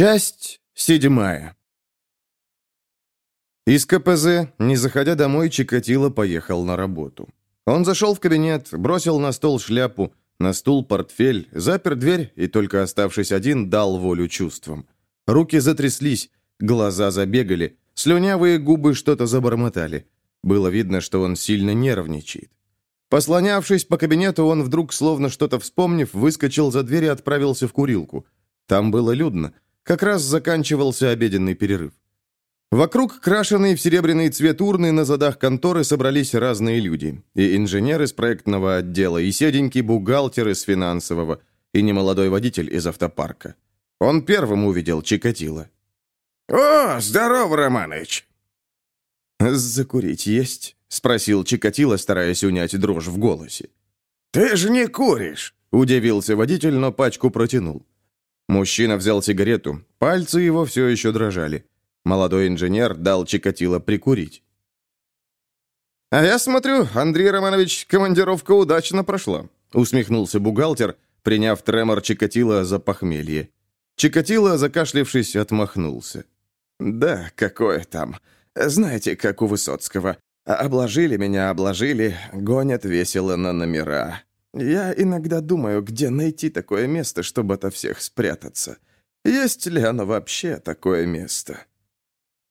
Часть седьмая. Из КПЗ, не заходя домой, Чикатило поехал на работу. Он зашел в кабинет, бросил на стол шляпу, на стул портфель, запер дверь и, только оставшись один, дал волю чувствам. Руки затряслись, глаза забегали, слюнявые губы что-то забормотали. Было видно, что он сильно нервничает. Послонявшись по кабинету, он вдруг, словно что-то вспомнив, выскочил за дверь и отправился в курилку. Там было людно. Как раз заканчивался обеденный перерыв. Вокруг крашеные в серебряный цвет урны на задах конторы собрались разные люди. И инженер из проектного отдела, и седенький бухгалтер из финансового, и немолодой водитель из автопарка. Он первым увидел Чикатило. «О, здорово, Романыч!» «Закурить есть?» — спросил Чикатило, стараясь унять дрожь в голосе. «Ты же не куришь!» — удивился водитель, но пачку протянул. Мужчина взял сигарету. Пальцы его все еще дрожали. Молодой инженер дал Чикатило прикурить. «А я смотрю, Андрей Романович, командировка удачно прошла», усмехнулся бухгалтер, приняв тремор Чикатило за похмелье. Чикатило, закашлившись, отмахнулся. «Да, какое там. Знаете, как у Высоцкого. Обложили меня, обложили, гонят весело на номера. Я иногда думаю, где найти такое место, чтобы ото всех спрятаться. Есть ли оно вообще такое место?»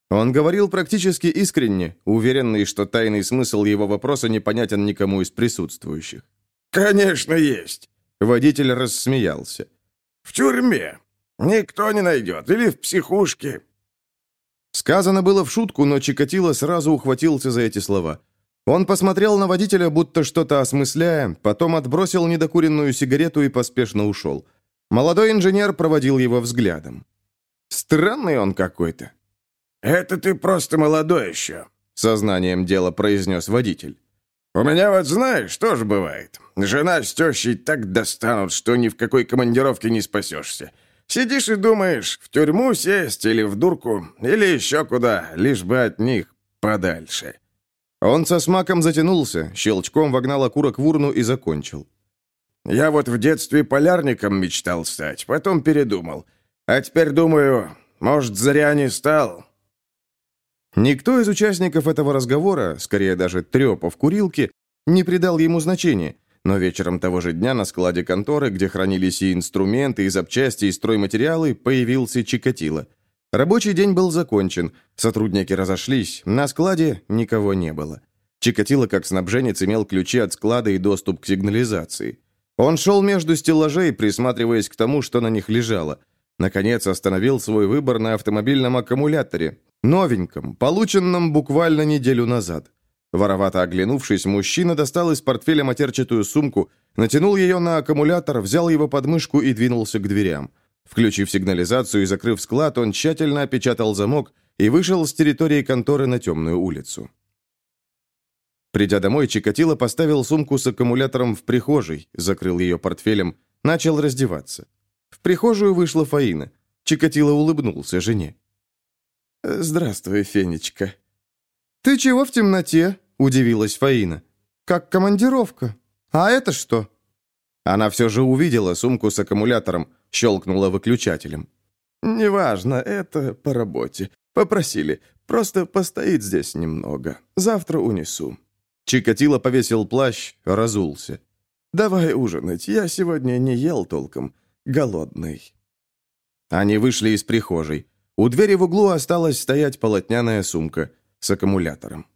Он говорил практически искренне, уверенный, что тайный смысл его вопроса непонятен никому из присутствующих. «Конечно, есть!» Водитель рассмеялся. «В тюрьме. Никто не найдет. Или в психушке». Сказано было в шутку, но Чикатило сразу ухватился за эти слова. Он посмотрел на водителя, будто что-то осмысляя, потом отбросил недокуренную сигарету и поспешно ушел. Молодой инженер проводил его взглядом. «Странный он какой-то». «Это ты просто молодой еще», — сознанием дела произнес водитель. «У меня вот знаешь, что же бывает. Жена с тещей так достанут, что ни в какой командировке не спасешься. Сидишь и думаешь, в тюрьму сесть или в дурку, или еще куда, лишь бы от них подальше». Он со смаком затянулся, щелчком вогнал окурок в урну и закончил. «Я вот в детстве полярником мечтал стать, потом передумал. А теперь думаю, может, зря не стал». Никто из участников этого разговора, скорее даже трепа в курилке, не придал ему значения, но вечером того же дня на складе конторы, где хранились и инструменты, и запчасти, и стройматериалы, появился Чикатило. Рабочий день был закончен, сотрудники разошлись, на складе никого не было. Чикатило, как снабженец, имел ключи от склада и доступ к сигнализации. Он шел между стеллажей, присматриваясь к тому, что на них лежало. Наконец остановил свой выбор на автомобильном аккумуляторе, новеньком, полученном буквально неделю назад. Воровато оглянувшись, мужчина достал из портфеля матерчатую сумку, натянул ее на аккумулятор, взял его под мышку и двинулся к дверям. Включив сигнализацию и закрыв склад, он тщательно опечатал замок и вышел с территории конторы на темную улицу. Придя домой, Чикатило поставил сумку с аккумулятором в прихожей, закрыл ее портфелем, начал раздеваться. В прихожую вышла Фаина. Чикатило улыбнулся жене. «Здравствуй, Фенечка». «Ты чего в темноте?» – удивилась Фаина. «Как командировка. А это что?» Она все же увидела сумку с аккумулятором, щелкнула выключателем. «Неважно, это по работе. Попросили. Просто постоит здесь немного. Завтра унесу». Чикатило повесил плащ, разулся. «Давай ужинать. Я сегодня не ел толком. Голодный». Они вышли из прихожей. У двери в углу осталась стоять полотняная сумка с аккумулятором.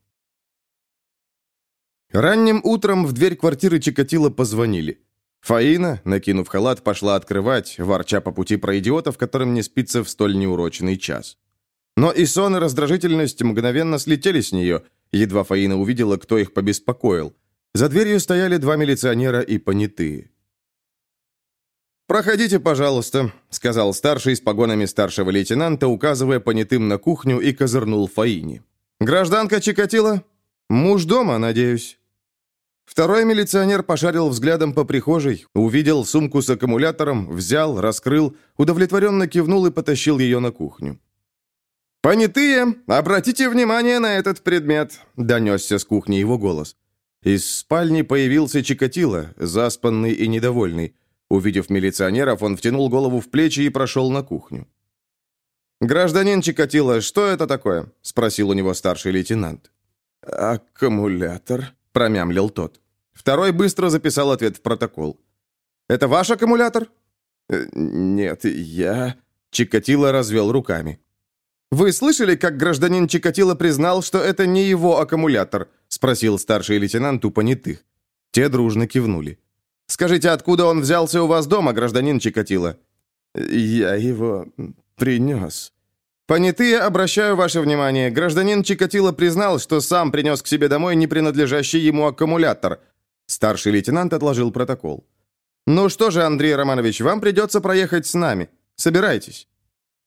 Ранним утром в дверь квартиры Чикатило позвонили. Фаина, накинув халат, пошла открывать, ворча по пути про идиотов, которым не спится в столь неурочный час. Но и сон, и раздражительность мгновенно слетели с нее, едва Фаина увидела, кто их побеспокоил. За дверью стояли два милиционера и понятые. «Проходите, пожалуйста», — сказал старший с погонами старшего лейтенанта, указывая понятым на кухню и козырнул Фаине. «Гражданка Чикатило? Муж дома, надеюсь?» Второй милиционер пошарил взглядом по прихожей, увидел сумку с аккумулятором, взял, раскрыл, удовлетворенно кивнул и потащил ее на кухню. «Понятые, обратите внимание на этот предмет», — донесся с кухни его голос. Из спальни появился Чикатило, заспанный и недовольный. Увидев милиционеров, он втянул голову в плечи и прошел на кухню. «Гражданин Чикатило, что это такое?» – спросил у него старший лейтенант. «Аккумулятор», – промямлил тот. Второй быстро записал ответ в протокол. «Это ваш аккумулятор?» «Э, «Нет, я...» Чикатило развел руками. «Вы слышали, как гражданин Чикатило признал, что это не его аккумулятор?» – спросил старший лейтенант у понятых. Те дружно кивнули. «Скажите, откуда он взялся у вас дома, гражданин Чикатило?» «Я его принес». «Понятые, обращаю ваше внимание, гражданин Чикатило признал, что сам принес к себе домой не принадлежащий ему аккумулятор». Старший лейтенант отложил протокол. «Ну что же, Андрей Романович, вам придется проехать с нами. Собирайтесь».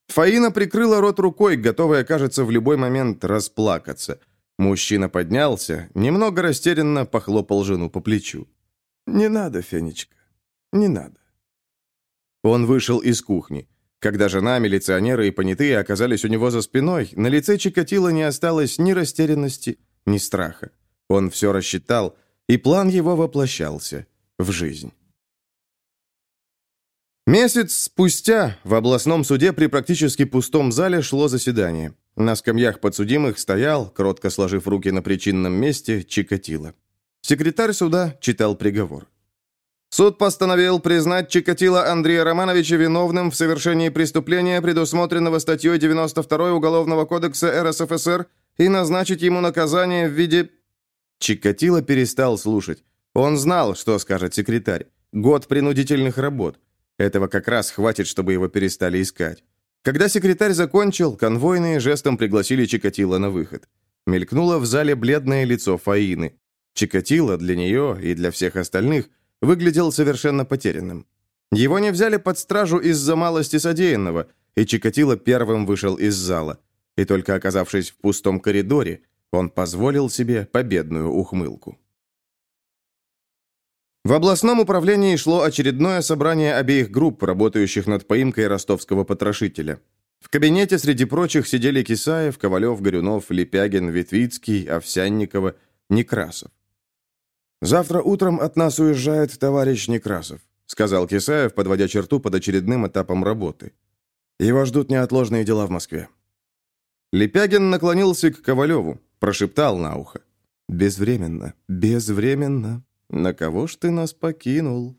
Фаина прикрыла рот рукой, готовая, кажется, в любой момент расплакаться. Мужчина поднялся, немного растерянно похлопал жену по плечу. «Не надо, Фенечка, не надо». Он вышел из кухни. Когда жена, милиционеры и понятые оказались у него за спиной, на лице Чикатило не осталось ни растерянности, ни страха. Он все рассчитал, и план его воплощался в жизнь. Месяц спустя в областном суде при практически пустом зале шло заседание. На скамьях подсудимых стоял, кротко сложив руки на причинном месте, Чикатило. Секретарь суда читал приговор. Суд постановил признать Чикатило Андрея Романовича виновным в совершении преступления, предусмотренного статьей 92 Уголовного кодекса РСФСР, и назначить ему наказание в виде... Чикатило перестал слушать. Он знал, что скажет секретарь. Год принудительных работ. Этого как раз хватит, чтобы его перестали искать. Когда секретарь закончил, конвойные жестом пригласили Чикатило на выход. Мелькнуло в зале бледное лицо Фаины. Чикатило для нее и для всех остальных выглядел совершенно потерянным. Его не взяли под стражу из-за малости содеянного, и Чикатило первым вышел из зала. И только оказавшись в пустом коридоре, он позволил себе победную ухмылку. В областном управлении шло очередное собрание обеих групп, работающих над поимкой ростовского потрошителя. В кабинете среди прочих сидели Кисаев, Ковалев, Горюнов, Лепягин, Ветвицкий, Овсянникова, Некрасов. «Завтра утром от нас уезжает товарищ Некрасов», сказал Кисаев, подводя черту под очередным этапом работы. «Его ждут неотложные дела в Москве». Лепягин наклонился к Ковалеву, прошептал на ухо. «Безвременно, безвременно». На кого ж ты нас покинул?»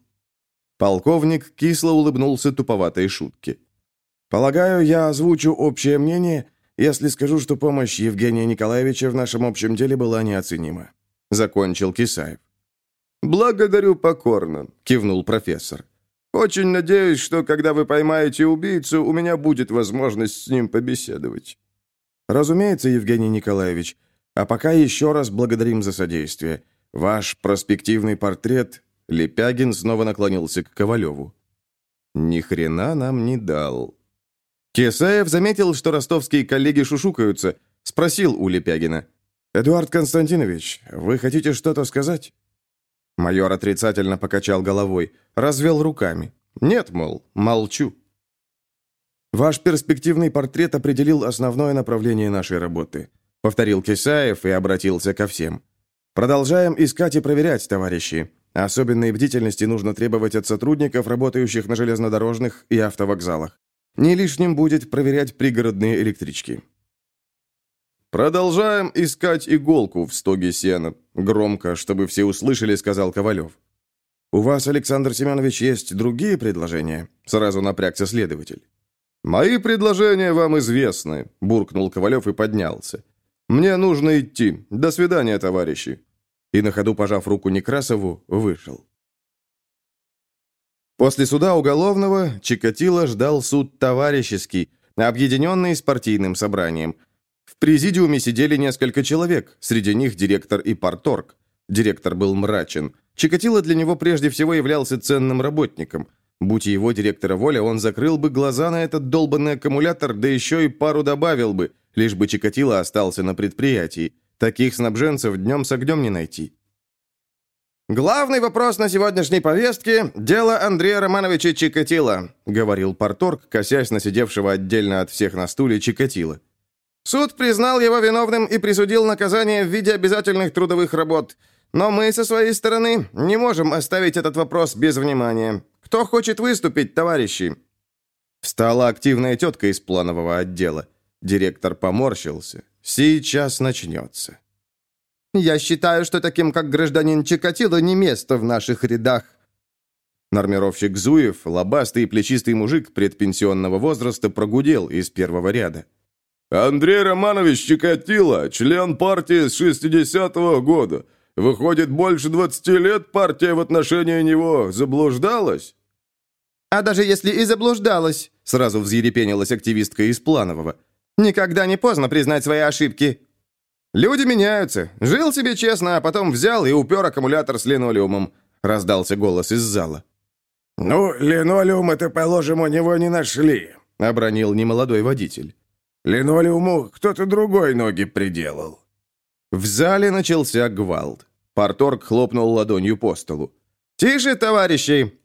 Полковник кисло улыбнулся туповатой шутке. «Полагаю, я озвучу общее мнение, если скажу, что помощь Евгения Николаевича в нашем общем деле была неоценима», — закончил Кисаев. «Благодарю покорно», — кивнул профессор. «Очень надеюсь, что, когда вы поймаете убийцу, у меня будет возможность с ним побеседовать». «Разумеется, Евгений Николаевич. А пока еще раз благодарим за содействие. Ваш проспективный портрет...» Лепягин снова наклонился к Ковалеву. «Ни хрена нам не дал». Кесаев заметил, что ростовские коллеги шушукаются, спросил у Лепягина. «Эдуард Константинович, вы хотите что-то сказать?» Майор отрицательно покачал головой, развел руками. «Нет, мол, молчу». «Ваш перспективный портрет определил основное направление нашей работы», повторил Кисаев и обратился ко всем. Продолжаем искать и проверять, товарищи. Особенной бдительности нужно требовать от сотрудников, работающих на железнодорожных и автовокзалах. Не лишним будет проверять пригородные электрички. «Продолжаем искать иголку в стоге сена», — громко, чтобы все услышали, сказал Ковалев. «У вас, Александр Семенович, есть другие предложения?» — сразу напрягся следователь. «Мои предложения вам известны», — буркнул Ковалев и поднялся. «Мне нужно идти. До свидания, товарищи» и, на ходу пожав руку Некрасову, вышел. После суда уголовного Чикатило ждал суд товарищеский, объединенный с партийным собранием. В президиуме сидели несколько человек, среди них директор и парторг. Директор был мрачен. Чикатило для него прежде всего являлся ценным работником. Будь его директора воля, он закрыл бы глаза на этот долбанный аккумулятор, да еще и пару добавил бы, лишь бы Чикатило остался на предприятии. Таких снабженцев днем с огнем не найти. «Главный вопрос на сегодняшней повестке – дело Андрея Романовича Чикатило», – говорил Порторг, косясь на сидевшего отдельно от всех на стуле Чикатило. «Суд признал его виновным и присудил наказание в виде обязательных трудовых работ. Но мы, со своей стороны, не можем оставить этот вопрос без внимания. Кто хочет выступить, товарищи?» Встала активная тетка из планового отдела. Директор поморщился. Сейчас начнется. «Я считаю, что таким, как гражданин Чикатило, не место в наших рядах». Нормировщик Зуев, лобастый и плечистый мужик предпенсионного возраста, прогудел из первого ряда. «Андрей Романович Чикатило, член партии с 60-го года. Выходит, больше 20 лет партия в отношении него заблуждалась?» «А даже если и заблуждалась», — сразу взъерепенилась активистка из Планового, «никогда не поздно признать свои ошибки». «Люди меняются. Жил себе честно, а потом взял и упер аккумулятор с линолеумом», — раздался голос из зала. «Ну, линолеум это, положим, у него не нашли», — обронил немолодой водитель. «Линолеуму кто-то другой ноги приделал». В зале начался гвалт. Парторг хлопнул ладонью по столу. «Тише, товарищи!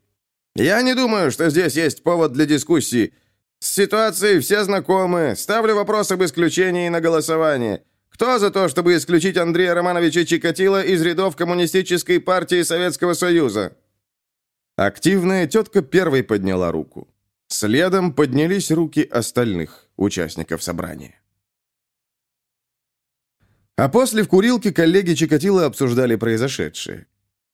Я не думаю, что здесь есть повод для дискуссии. С ситуацией все знакомы. Ставлю вопрос об исключении на голосование. Кто за то, чтобы исключить Андрея Романовича Чикатило из рядов Коммунистической партии Советского Союза?» Активная тетка первой подняла руку. Следом поднялись руки остальных участников собрания. А после в курилке коллеги Чикатило обсуждали произошедшее.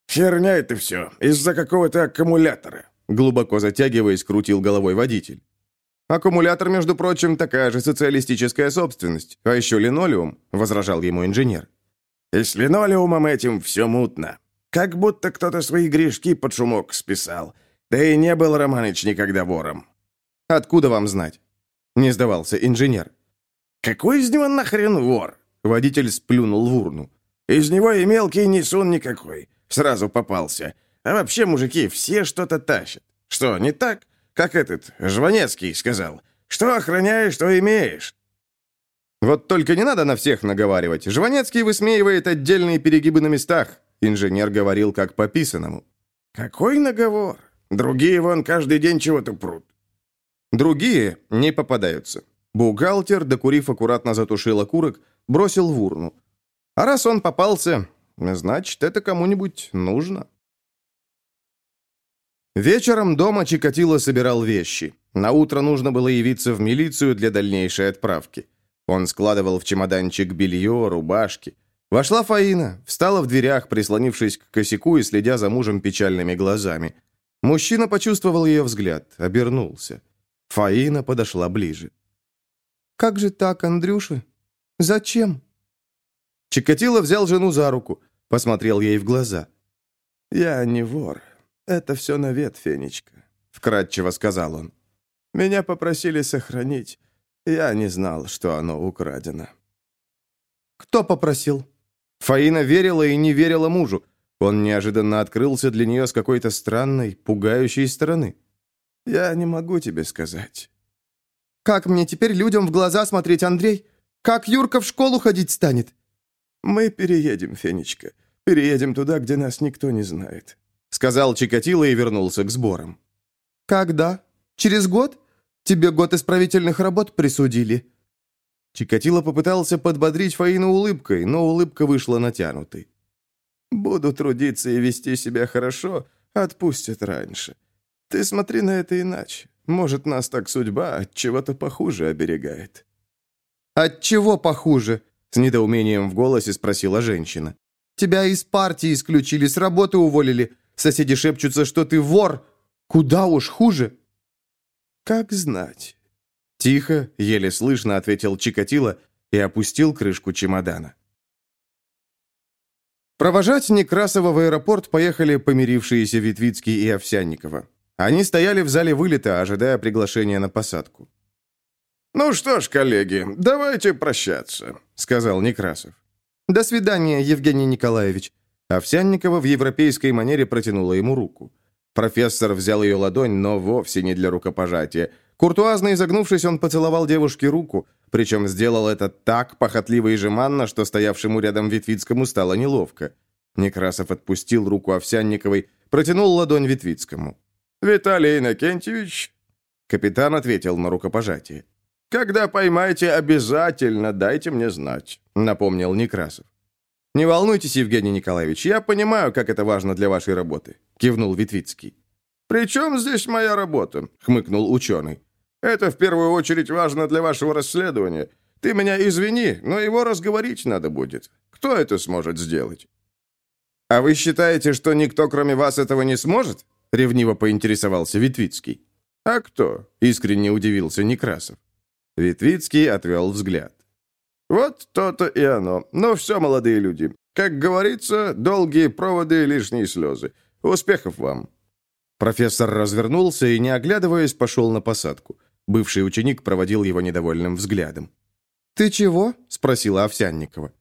«Херня это все, из-за какого-то аккумулятора», глубоко затягиваясь, крутил головой водитель. «Аккумулятор, между прочим, такая же социалистическая собственность. А еще линолеум», — возражал ему инженер. «И с линолеумом этим все мутно. Как будто кто-то свои грешки под шумок списал. Да и не был Романыч никогда вором». «Откуда вам знать?» — не сдавался инженер. «Какой из него нахрен вор?» Водитель сплюнул в урну. «Из него и мелкий несун никакой. Сразу попался. А вообще, мужики, все что-то тащат. Что, не так? Как этот, Жванецкий сказал. Что охраняешь, что имеешь». «Вот только не надо на всех наговаривать. Жванецкий высмеивает отдельные перегибы на местах», инженер говорил как по писанному. «Какой наговор? Другие вон каждый день чего-то прут». Другие не попадаются. Бухгалтер, докурив, аккуратно затушил окурок, бросил в урну. А раз он попался, значит, это кому-нибудь нужно. Вечером дома Чикатило собирал вещи. На утро нужно было явиться в милицию для дальнейшей отправки. Он складывал в чемоданчик белье, рубашки. Вошла Фаина, встала в дверях, прислонившись к косяку и следя за мужем печальными глазами. Мужчина почувствовал ее взгляд, обернулся. Фаина подошла ближе. «Как же так, Андрюша? Зачем?» Чикатило взял жену за руку, посмотрел ей в глаза. «Я не вор. Это все навет, Фенечка», — вкратчиво сказал он. «Меня попросили сохранить. Я не знал, что оно украдено». «Кто попросил?» Фаина верила и не верила мужу. Он неожиданно открылся для нее с какой-то странной, пугающей стороны. «Я не могу тебе сказать». «Как мне теперь людям в глаза смотреть, Андрей? Как Юрка в школу ходить станет?» «Мы переедем, Фенечка. Переедем туда, где нас никто не знает», — сказал Чикатило и вернулся к сборам. «Когда? Через год? Тебе год исправительных работ присудили». Чикатило попытался подбодрить Фаину улыбкой, но улыбка вышла натянутой. «Буду трудиться и вести себя хорошо, отпустят раньше. Ты смотри на это иначе. Может, нас так судьба от чего-то похуже оберегает». «От чего похуже?» — с недоумением в голосе спросила женщина. «Тебя из партии исключили, с работы уволили. Соседи шепчутся, что ты вор. Куда уж хуже». «Как знать». Тихо, еле слышно ответил Чикатило и опустил крышку чемодана. Провожать Некрасова в аэропорт поехали помирившиеся Витвицкий и Овсянникова. Они стояли в зале вылета, ожидая приглашения на посадку. «Ну что ж, коллеги, давайте прощаться», — сказал Некрасов. «До свидания, Евгений Николаевич». Овсянникова в европейской манере протянула ему руку. Профессор взял ее ладонь, но вовсе не для рукопожатия. Куртуазно изогнувшись, он поцеловал девушке руку, причем сделал это так похотливо и жеманно, что стоявшему рядом Витвицкому стало неловко. Некрасов отпустил руку Овсянниковой, протянул ладонь Витвицкому. «Виталий Иннокентьевич?» Капитан ответил на рукопожатие. «Когда поймаете, обязательно дайте мне знать», — напомнил Некрасов. «Не волнуйтесь, Евгений Николаевич, я понимаю, как это важно для вашей работы», — кивнул Витвицкий. «При чем здесь моя работа?» — хмыкнул ученый. Это в первую очередь важно для вашего расследования. Ты меня извини, но его разговорить надо будет. Кто это сможет сделать?» «А вы считаете, что никто, кроме вас, этого не сможет?» — ревниво поинтересовался Витвицкий. «А кто?» — искренне удивился Некрасов. Витвицкий отвел взгляд. «Вот то-то и оно. Но все, молодые люди. Как говорится, долгие проводы, лишние слезы. Успехов вам!» Профессор развернулся и, не оглядываясь, пошел на посадку. Бывший ученик проводил его недовольным взглядом. «Ты чего?» — спросила Овсянникова.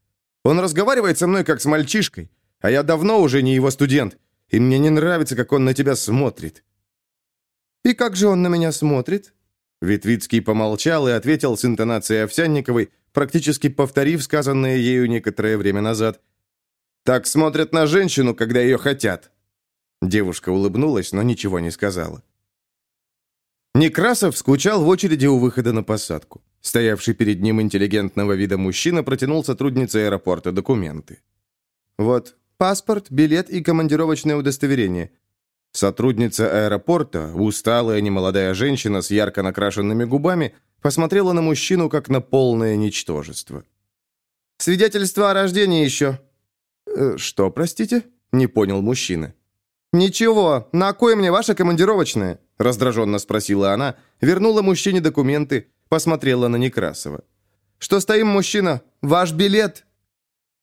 «Он разговаривает со мной, как с мальчишкой, а я давно уже не его студент, и мне не нравится, как он на тебя смотрит». «И как же он на меня смотрит?» Витвицкий помолчал и ответил с интонацией Овсянниковой, практически повторив сказанное ею некоторое время назад. «Так смотрят на женщину, когда ее хотят». Девушка улыбнулась, но ничего не сказала. Некрасов скучал в очереди у выхода на посадку. Стоявший перед ним интеллигентного вида мужчина протянул сотруднице аэропорта документы. «Вот, паспорт, билет и командировочное удостоверение. Сотрудница аэропорта, усталая немолодая женщина с ярко накрашенными губами, посмотрела на мужчину как на полное ничтожество. «Свидетельство о рождении еще». «Э, «Что, простите?» — не понял мужчина. «Ничего, на кой мне ваша командировочная?» — раздраженно спросила она, вернула мужчине документы, посмотрела на Некрасова. «Что стоим, мужчина? Ваш билет!»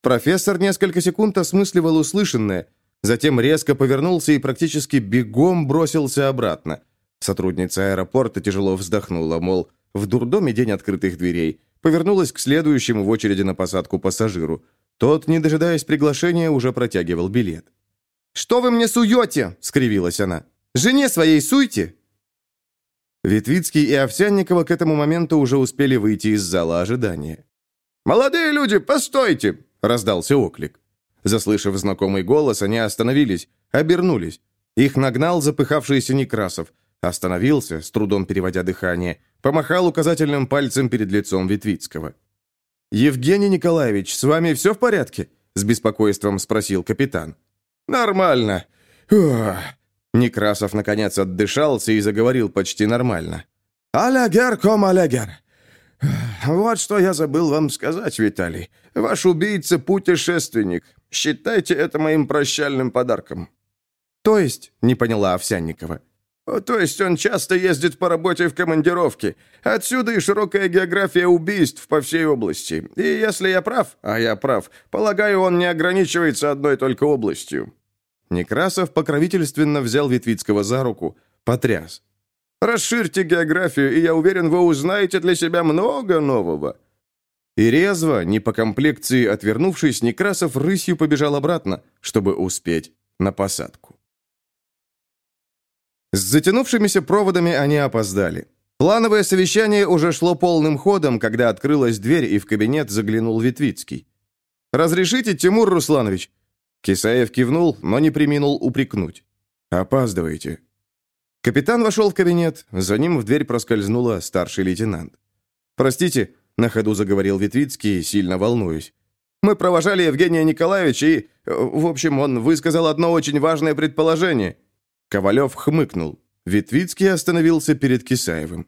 Профессор несколько секунд осмысливал услышанное, Затем резко повернулся и практически бегом бросился обратно. Сотрудница аэропорта тяжело вздохнула, мол, в дурдоме день открытых дверей. Повернулась к следующему в очереди на посадку пассажиру. Тот, не дожидаясь приглашения, уже протягивал билет. «Что вы мне суете?» — скривилась она. «Жене своей суйте!» Витвицкий и Овсянникова к этому моменту уже успели выйти из зала ожидания. «Молодые люди, постойте!» — раздался оклик. Заслышав знакомый голос, они остановились, обернулись. Их нагнал запыхавшийся Некрасов. Остановился, с трудом переводя дыхание, помахал указательным пальцем перед лицом Витвицкого. «Евгений Николаевич, с вами все в порядке?» С беспокойством спросил капитан. «Нормально. Ух. Некрасов, наконец, отдышался и заговорил почти нормально. «Алягер ком алягер. Вот что я забыл вам сказать, Виталий. Ваш убийца – путешественник. Считайте это моим прощальным подарком». «То есть?» – не поняла Овсянникова. «То есть он часто ездит по работе в командировке. Отсюда и широкая география убийств по всей области. И если я прав, а я прав, полагаю, он не ограничивается одной только областью». Некрасов покровительственно взял Витвицкого за руку, потряс. «Расширьте географию, и я уверен, вы узнаете для себя много нового. И резво, не по комплекции отвернувшись, Некрасов рысью побежал обратно, чтобы успеть на посадку. С затянувшимися проводами они опоздали. Плановое совещание уже шло полным ходом, когда открылась дверь, и в кабинет заглянул Витвицкий. «Разрешите, Тимур Русланович?» Кисаев кивнул, но не приминул упрекнуть. «Опаздываете». Капитан вошел в кабинет, за ним в дверь проскользнула старший лейтенант. «Простите, на ходу заговорил Витвицкий, сильно волнуюсь. Мы провожали Евгения Николаевича и... В общем, он высказал одно очень важное предположение. Ковалев хмыкнул. Витвицкий остановился перед Кисаевым.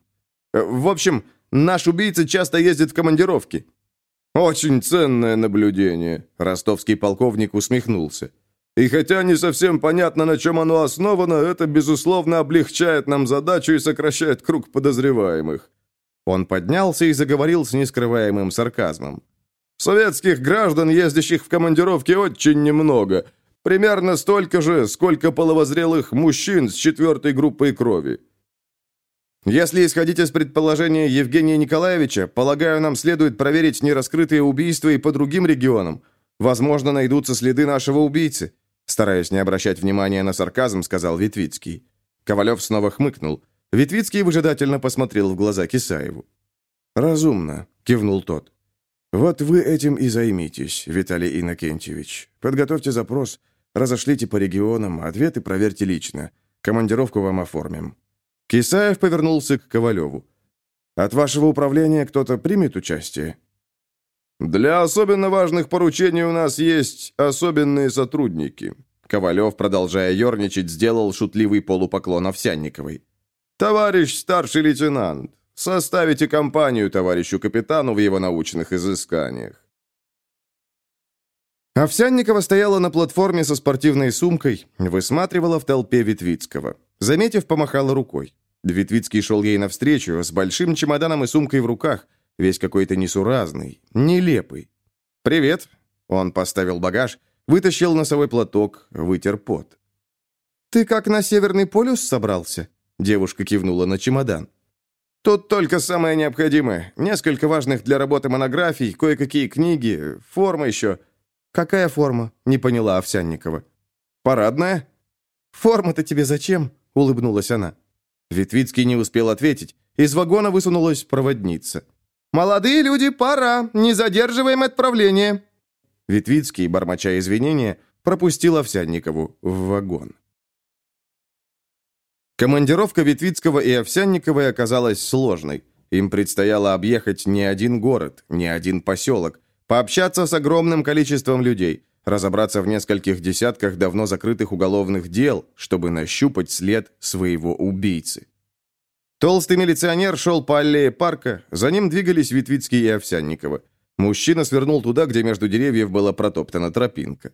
В общем, наш убийца часто ездит в командировки. Очень ценное наблюдение, ростовский полковник усмехнулся. И хотя не совсем понятно, на чем оно основано, это, безусловно, облегчает нам задачу и сокращает круг подозреваемых. Он поднялся и заговорил с нескрываемым сарказмом. «Советских граждан, ездящих в командировки, очень немного. Примерно столько же, сколько половозрелых мужчин с четвертой группой крови». «Если исходить из предположения Евгения Николаевича, полагаю, нам следует проверить нераскрытые убийства и по другим регионам. Возможно, найдутся следы нашего убийцы», стараясь не обращать внимания на сарказм, сказал Витвицкий. Ковалев снова хмыкнул – Витвицкий выжидательно посмотрел в глаза Кисаеву. «Разумно», — кивнул тот. «Вот вы этим и займитесь, Виталий Иннокентьевич. Подготовьте запрос, разошлите по регионам, ответы проверьте лично. Командировку вам оформим». Кисаев повернулся к Ковалеву. «От вашего управления кто-то примет участие?» «Для особенно важных поручений у нас есть особенные сотрудники». Ковалев, продолжая ерничать, сделал шутливый полупоклон Овсянниковой. «Товарищ старший лейтенант, составите компанию товарищу капитану в его научных изысканиях». Овсянникова стояла на платформе со спортивной сумкой, высматривала в толпе Витвицкого. Заметив, помахала рукой. Витвицкий шел ей навстречу, с большим чемоданом и сумкой в руках, весь какой-то несуразный, нелепый. «Привет!» Он поставил багаж, вытащил носовой платок, вытер пот. «Ты как на Северный полюс собрался?» Девушка кивнула на чемодан. «Тут только самое необходимое. Несколько важных для работы монографий, кое-какие книги, форма еще. «Какая форма?» — не поняла Овсянникова. «Парадная». «Форма-то тебе зачем?» — улыбнулась она. Витвицкий не успел ответить. Из вагона высунулась проводница. «Молодые люди, пора! Не задерживаем отправление!» Витвицкий, бормоча извинения, пропустил Овсянникову в вагон. Командировка Витвицкого и Овсянниковой оказалась сложной. Им предстояло объехать не один город, не один поселок, Пообщаться с огромным количеством людей, разобраться в нескольких десятках давно закрытых уголовных дел, чтобы нащупать след своего убийцы. Толстый милиционер шел по аллее парка, за ним двигались Витвицкий и Овсянникова. Мужчина свернул туда, где между деревьев была протоптана тропинка.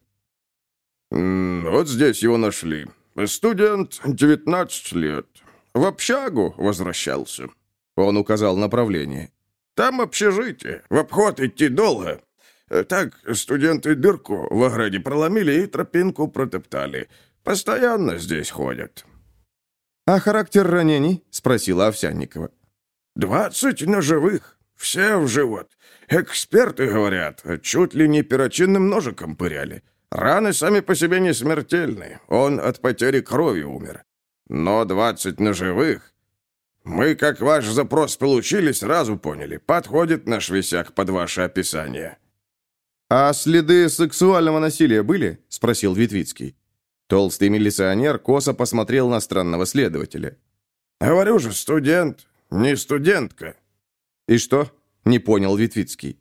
«Вот здесь его нашли. Студент, 19 лет. В общагу возвращался». Он указал направление. Там общежитие. В обход идти долго. Так студенты дырку в ограде проломили и тропинку протоптали. Постоянно здесь ходят». «А характер ранений?» — спросила Овсянникова. «Двадцать ножевых. Все в живот. Эксперты говорят, чуть ли не перочинным ножиком пыряли. Раны сами по себе не смертельны. Он от потери крови умер. Но двадцать ножевых мы, как ваш запрос получили, сразу поняли. Подходит наш висяк под ваше описание». «А следы сексуального насилия были?» – спросил Витвицкий. Толстый милиционер косо посмотрел на странного следователя. «Говорю же, студент, не студентка». «И что?» – не понял Витвицкий.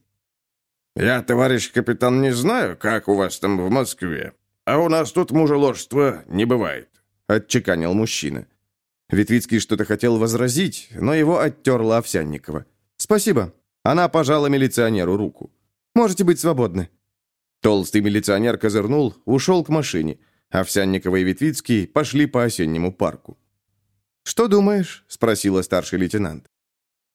«Я, товарищ капитан, не знаю, как у вас там в Москве, а у нас тут мужеложства не бывает», – отчеканил мужчина. Витвицкий что-то хотел возразить, но его оттерла Овсянникова. «Спасибо». Она пожала милиционеру руку. «Можете быть свободны». Толстый милиционер козырнул, ушел к машине. Овсянникова и Витвицкий пошли по осеннему парку. «Что думаешь?» – спросила старший лейтенант.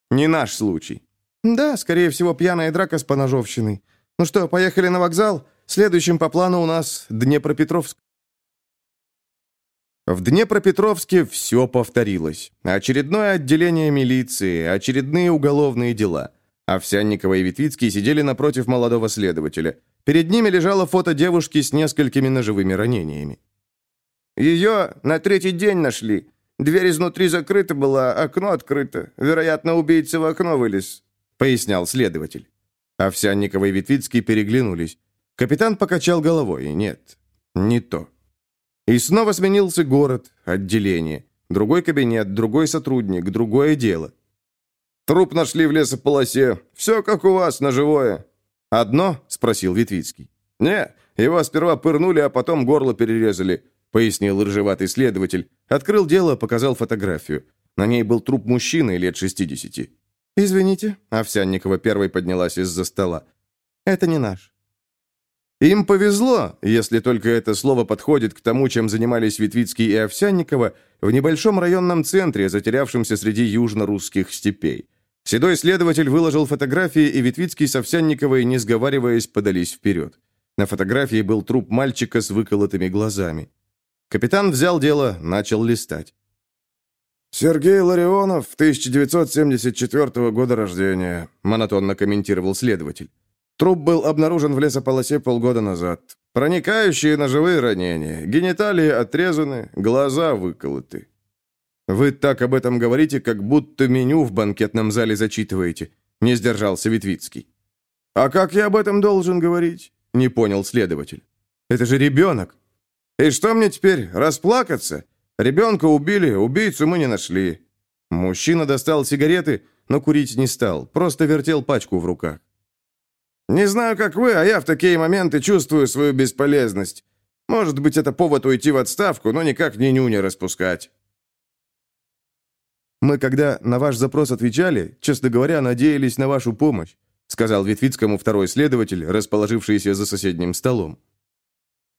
«Не наш случай». «Да, скорее всего, пьяная драка с поножовщиной. Ну что, поехали на вокзал? Следующим по плану у нас Днепропетровск». В Днепропетровске все повторилось. Очередное отделение милиции, очередные уголовные дела. Овсянникова и Витвицкий сидели напротив молодого следователя. Перед ними лежало фото девушки с несколькими ножевыми ранениями. «Ее на третий день нашли. Дверь изнутри закрыта была, окно открыто. Вероятно, убийца в окно вылез», — пояснял следователь. Овсянникова и Витвицкий переглянулись. Капитан покачал головой. «Нет, не то». И снова сменился город, отделение. Другой кабинет, другой сотрудник, другое дело. Труп нашли в лесополосе. Все как у вас, на живое. «Одно?» — спросил Витвицкий. «Не, его сперва пырнули, а потом горло перерезали», — пояснил рыжеватый следователь. Открыл дело, показал фотографию. На ней был труп мужчины лет 60. «Извините», — Овсянникова первой поднялась из-за стола. «Это не наш». Им повезло, если только это слово подходит к тому, чем занимались Витвицкий и Овсянникова, в небольшом районном центре, затерявшемся среди южно-русских степей. Седой следователь выложил фотографии, и Витвицкий с Овсянниковой, не сговариваясь, подались вперед. На фотографии был труп мальчика с выколотыми глазами. Капитан взял дело, начал листать. «Сергей Ларионов, 1974 года рождения», — монотонно комментировал следователь. Труп был обнаружен в лесополосе полгода назад. Проникающие ножевые ранения, гениталии отрезаны, глаза выколоты. «Вы так об этом говорите, как будто меню в банкетном зале зачитываете», — не сдержался Витвицкий. «А как я об этом должен говорить?» — не понял следователь. «Это же ребенок». «И что мне теперь, расплакаться? Ребенка убили, убийцу мы не нашли». Мужчина достал сигареты, но курить не стал, просто вертел пачку в руках. Не знаю, как вы, а я в такие моменты чувствую свою бесполезность. Может быть, это повод уйти в отставку, но никак не нюня распускать». Мы, когда на ваш запрос отвечали, честно говоря, надеялись на вашу помощь», сказал Ветвицкому второй следователь, расположившийся за соседним столом.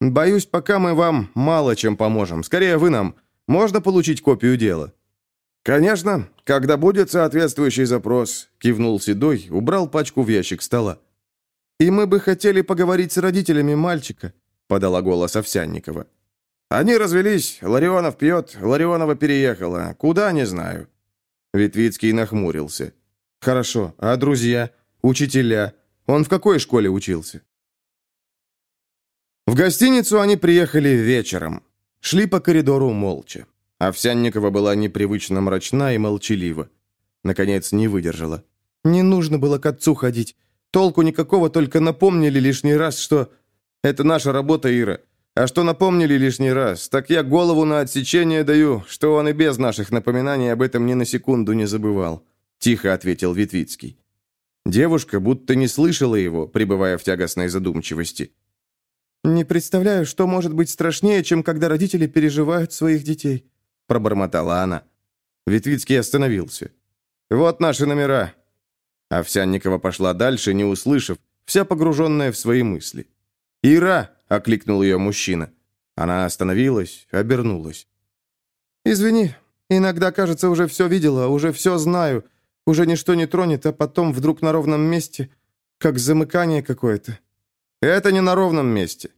«Боюсь, пока мы вам мало чем поможем. Скорее, вы нам. Можно получить копию дела?» «Конечно, когда будет соответствующий запрос», — кивнул Седой, убрал пачку в ящик стола. «И мы бы хотели поговорить с родителями мальчика», — подала голос Овсянникова. «Они развелись, Ларионов пьет, Ларионова переехала. Куда, не знаю». Ветвицкий нахмурился. «Хорошо, а друзья? Учителя? Он в какой школе учился?» В гостиницу они приехали вечером. Шли по коридору молча. Овсянникова была непривычно мрачна и молчалива. Наконец, не выдержала. «Не нужно было к отцу ходить. Толку никакого, только напомнили лишний раз, что... Это наша работа, Ира. А что напомнили лишний раз, так я голову на отсечение даю, что он и без наших напоминаний об этом ни на секунду не забывал», — тихо ответил Витвицкий. Девушка будто не слышала его, пребывая в тягостной задумчивости. «Не представляю, что может быть страшнее, чем когда родители переживают своих детей», — пробормотала она. Витвицкий остановился. «Вот наши номера». Овсянникова пошла дальше, не услышав, вся погруженная в свои мысли. «Ира!» — окликнул ее мужчина. Она остановилась, обернулась. «Извини, иногда, кажется, уже все видела, уже все знаю, уже ничто не тронет, а потом вдруг на ровном месте, как замыкание какое-то. Это не на ровном месте.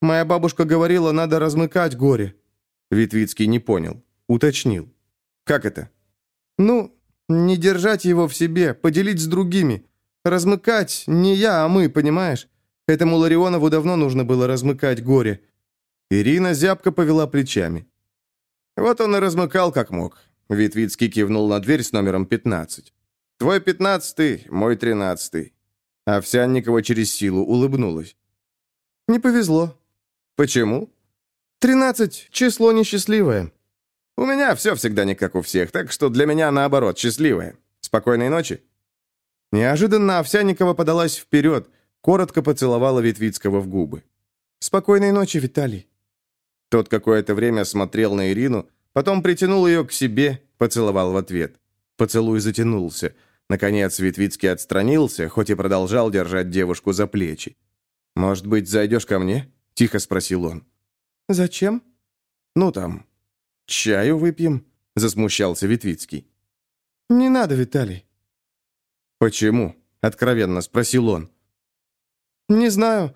Моя бабушка говорила, надо размыкать горе». Витвицкий не понял, уточнил. «Как это?» «Ну, не держать его в себе, поделить с другими. Размыкать не я, а мы, понимаешь? Этому Ларионову давно нужно было размыкать горе. Ирина зябко повела плечами. Вот он и размыкал как мог. Витвицкий кивнул на дверь с номером 15. «Твой пятнадцатый, мой тринадцатый». Овсянникова через силу улыбнулась. «Не повезло». «Почему?» «Тринадцать — число несчастливое». «У меня все всегда не как у всех, так что для меня, наоборот, счастливое. Спокойной ночи». Неожиданно Овсянникова подалась вперед — коротко поцеловала Витвицкого в губы. «Спокойной ночи, Виталий». Тот какое-то время смотрел на Ирину, потом притянул ее к себе, поцеловал в ответ. Поцелуй затянулся. Наконец Витвицкий отстранился, хоть и продолжал держать девушку за плечи. «Может быть, зайдешь ко мне?» – тихо спросил он. «Зачем?» «Ну там, чаю выпьем», – засмущался Витвицкий. «Не надо, Виталий». «Почему?» – откровенно спросил он. «Не знаю.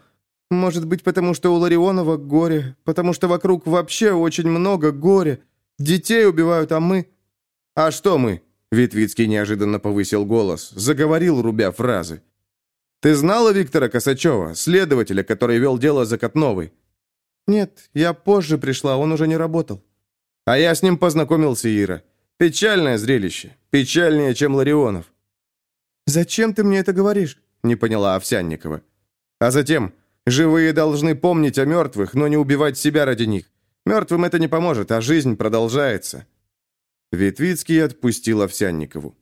Может быть, потому что у Ларионова горе, потому что вокруг вообще очень много горя. Детей убивают, а мы...» «А что мы?» Витвицкий неожиданно повысил голос, заговорил, рубя фразы. «Ты знала Виктора Косачева, следователя, который вел дело за Котновой?» «Нет, я позже пришла, он уже не работал». «А я с ним познакомился, Ира. Печальное зрелище. Печальнее, чем Ларионов». «Зачем ты мне это говоришь?» — не поняла Овсянникова. А затем, живые должны помнить о мертвых, но не убивать себя ради них. Мертвым это не поможет, а жизнь продолжается». Витвицкий отпустил Овсянникову.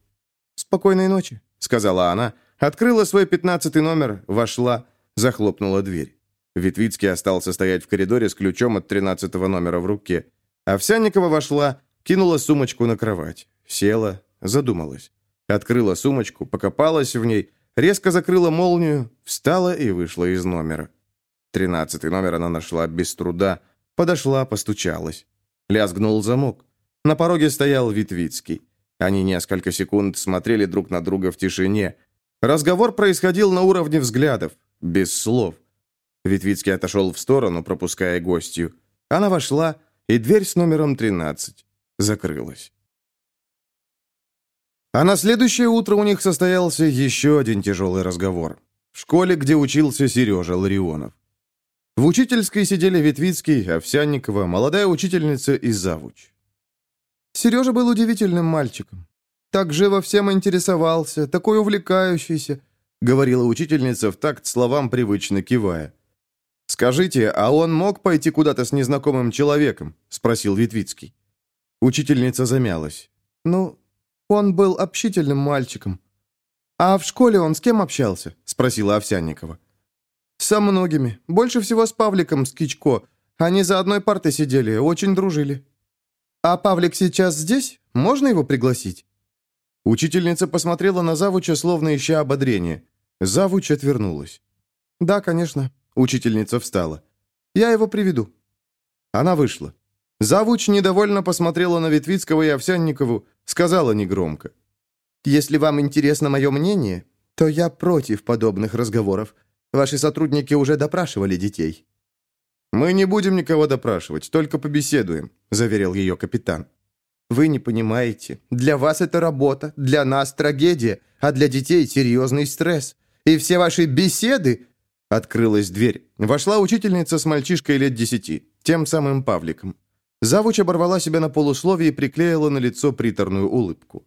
«Спокойной ночи», — сказала она, открыла свой пятнадцатый номер, вошла, захлопнула дверь. Витвицкий остался стоять в коридоре с ключом от тринадцатого номера в руке. Овсянникова вошла, кинула сумочку на кровать, села, задумалась. Открыла сумочку, покопалась в ней — резко закрыла молнию, встала и вышла из номера. Тринадцатый номер она нашла без труда, подошла, постучалась. Лязгнул замок. На пороге стоял Витвицкий. Они несколько секунд смотрели друг на друга в тишине. Разговор происходил на уровне взглядов, без слов. Витвицкий отошел в сторону, пропуская гостью. Она вошла, и дверь с номером 13 закрылась. А на следующее утро у них состоялся еще один тяжелый разговор. В школе, где учился Сережа Ларионов. В учительской сидели Ветвицкий, Овсянникова, молодая учительница и завуч. Сережа был удивительным мальчиком. Так живо всем интересовался, такой увлекающийся, говорила учительница в такт словам, привычно кивая. «Скажите, а он мог пойти куда-то с незнакомым человеком?» – спросил Ветвицкий. Учительница замялась. «Ну, он был общительным мальчиком. А в школе он с кем общался? спросила Овсянникова. Со многими. Больше всего с Павликом Скичко. Они за одной партой сидели, очень дружили. А Павлик сейчас здесь? Можно его пригласить?» Учительница посмотрела на Завуча, словно ища ободрения. Завуч отвернулась. «Да, конечно». Учительница встала. «Я его приведу». Она вышла. Завуч недовольно посмотрела на Ветвицкого и Овсянникову, сказала негромко. «Если вам интересно мое мнение, то я против подобных разговоров. Ваши сотрудники уже допрашивали детей». «Мы не будем никого допрашивать, только побеседуем», — заверил ее капитан. «Вы не понимаете. Для вас это работа, для нас трагедия, а для детей серьезный стресс. И все ваши беседы...» Открылась дверь. Вошла учительница с мальчишкой лет десяти, тем самым Павликом. Завуч оборвала себя на полусловие и приклеила на лицо приторную улыбку.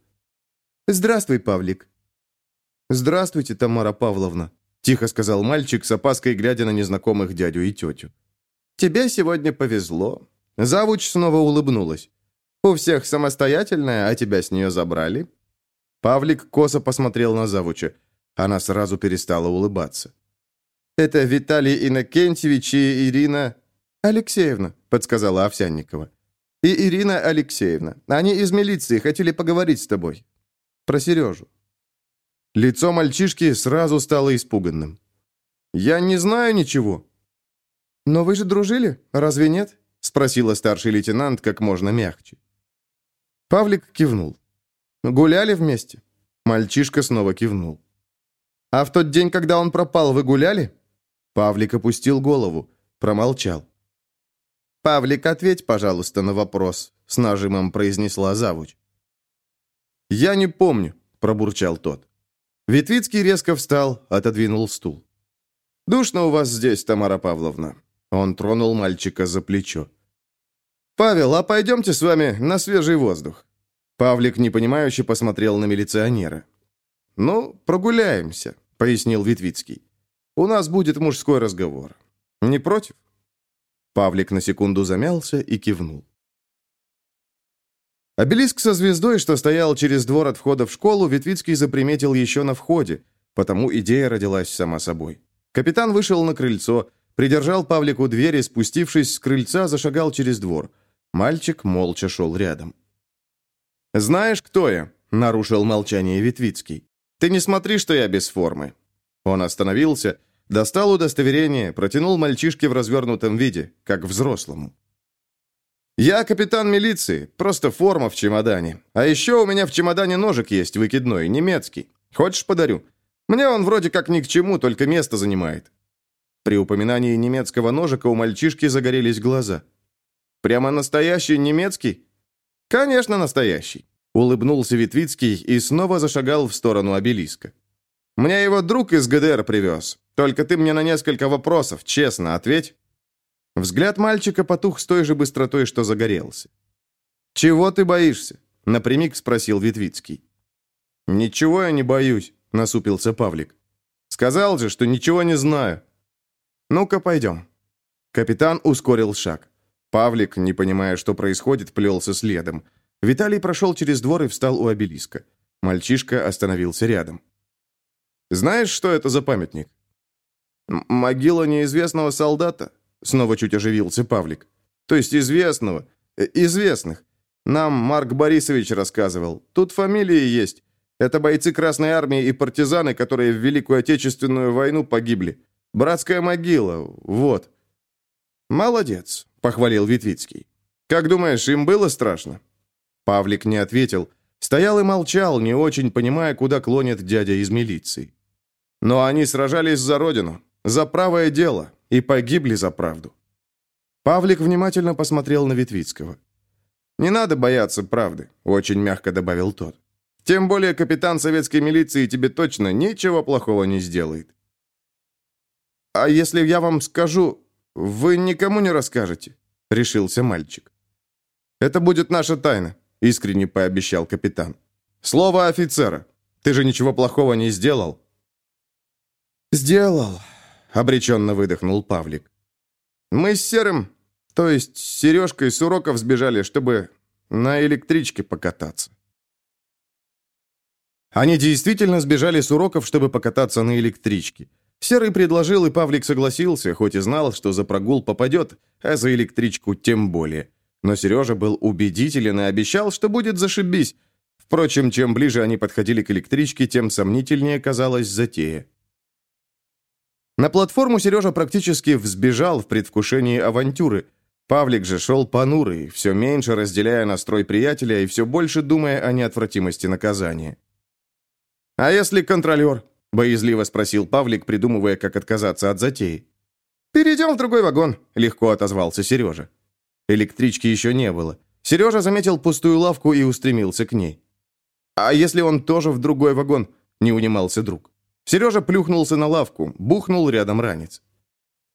«Здравствуй, Павлик». «Здравствуйте, Тамара Павловна», — тихо сказал мальчик, с опаской глядя на незнакомых дядю и тетю. «Тебе сегодня повезло». Завуч снова улыбнулась. «У всех самостоятельная, а тебя с нее забрали». Павлик косо посмотрел на Завуча. Она сразу перестала улыбаться. «Это Виталий Иннокентьевич и Ирина...» «Алексеевна», — подсказала Овсянникова. «И Ирина Алексеевна. Они из милиции, хотели поговорить с тобой. Про Сережу». Лицо мальчишки сразу стало испуганным. «Я не знаю ничего». «Но вы же дружили, разве нет?» — спросила старший лейтенант как можно мягче. Павлик кивнул. «Гуляли вместе?» Мальчишка снова кивнул. «А в тот день, когда он пропал, вы гуляли?» Павлик опустил голову, промолчал. «Павлик, ответь, пожалуйста, на вопрос», — с нажимом произнесла завуч. «Я не помню», — пробурчал тот. Ветвицкий резко встал, отодвинул стул. «Душно у вас здесь, Тамара Павловна». Он тронул мальчика за плечо. «Павел, а пойдемте с вами на свежий воздух». Павлик непонимающе посмотрел на милиционера. «Ну, прогуляемся», — пояснил Витвицкий. У нас будет мужской разговор. Не против?» Павлик на секунду замялся и кивнул. Обелиск со звездой, что стоял через двор от входа в школу, Ветвицкий заприметил еще на входе, потому идея родилась сама собой. Капитан вышел на крыльцо, придержал Павлику дверь и, спустившись с крыльца, зашагал через двор. Мальчик молча шел рядом. «Знаешь, кто я?» — нарушил молчание Ветвицкий. «Ты не смотри, что я без формы». Он остановился, Достал удостоверение, протянул мальчишке в развернутом виде, как взрослому. «Я капитан милиции, просто форма в чемодане. А еще у меня в чемодане ножик есть выкидной, немецкий. Хочешь, подарю? Мне он вроде как ни к чему, только место занимает». При упоминании немецкого ножика у мальчишки загорелись глаза. «Прямо настоящий немецкий?» «Конечно, настоящий», — улыбнулся Витвицкий и снова зашагал в сторону обелиска. «Мне его друг из ГДР привез. Только ты мне на несколько вопросов, честно, ответь». Взгляд мальчика потух с той же быстротой, что загорелся. «Чего ты боишься?» — напрямик спросил Витвицкий. «Ничего я не боюсь», — насупился Павлик. «Сказал же, что ничего не знаю». «Ну-ка, пойдем». Капитан ускорил шаг. Павлик, не понимая, что происходит, плелся следом. Виталий прошел через двор и встал у обелиска. Мальчишка остановился рядом. «Знаешь, что это за памятник?» «Могила неизвестного солдата?» Снова чуть оживился Павлик. «То есть известного. Э, известных. Нам Марк Борисович рассказывал. Тут фамилии есть. Это бойцы Красной Армии и партизаны, которые в Великую Отечественную войну погибли. Братская могила. Вот». «Молодец», — похвалил Витвицкий. «Как думаешь, им было страшно?» Павлик не ответил. Стоял и молчал, не очень понимая, куда клонит дядя из милиции. Но они сражались за родину. За правое дело. И погибли за правду. Павлик внимательно посмотрел на Витвицкого. «Не надо бояться правды», — очень мягко добавил тот. «Тем более капитан советской милиции тебе точно ничего плохого не сделает». «А если я вам скажу, вы никому не расскажете?» — решился мальчик. «Это будет наша тайна», — искренне пообещал капитан. «Слово офицера. Ты же ничего плохого не сделал». «Сделал», обреченно выдохнул Павлик. «Мы с Серым, то есть с Сережкой с уроков сбежали, чтобы на электричке покататься». Они действительно сбежали с уроков, чтобы покататься на электричке. Серый предложил, и Павлик согласился, хоть и знал, что за прогул попадет, а за электричку тем более. но Сережа был убедителен и обещал, что будет зашибись. Впрочем, чем ближе они подходили к электричке, тем сомнительнее казалась затея. На платформу Сережа практически взбежал в предвкушении авантюры. Павлик же шел понурый, все меньше разделяя настрой приятеля и все больше думая о неотвратимости наказания. «А если контролер?» – боязливо спросил Павлик, придумывая, как отказаться от затеи. «Перейдем в другой вагон», – легко отозвался Сережа. Электрички еще не было. Сережа заметил пустую лавку и устремился к ней. «А если он тоже в другой вагон?» – не унимался друг. Сережа плюхнулся на лавку, бухнул рядом ранец.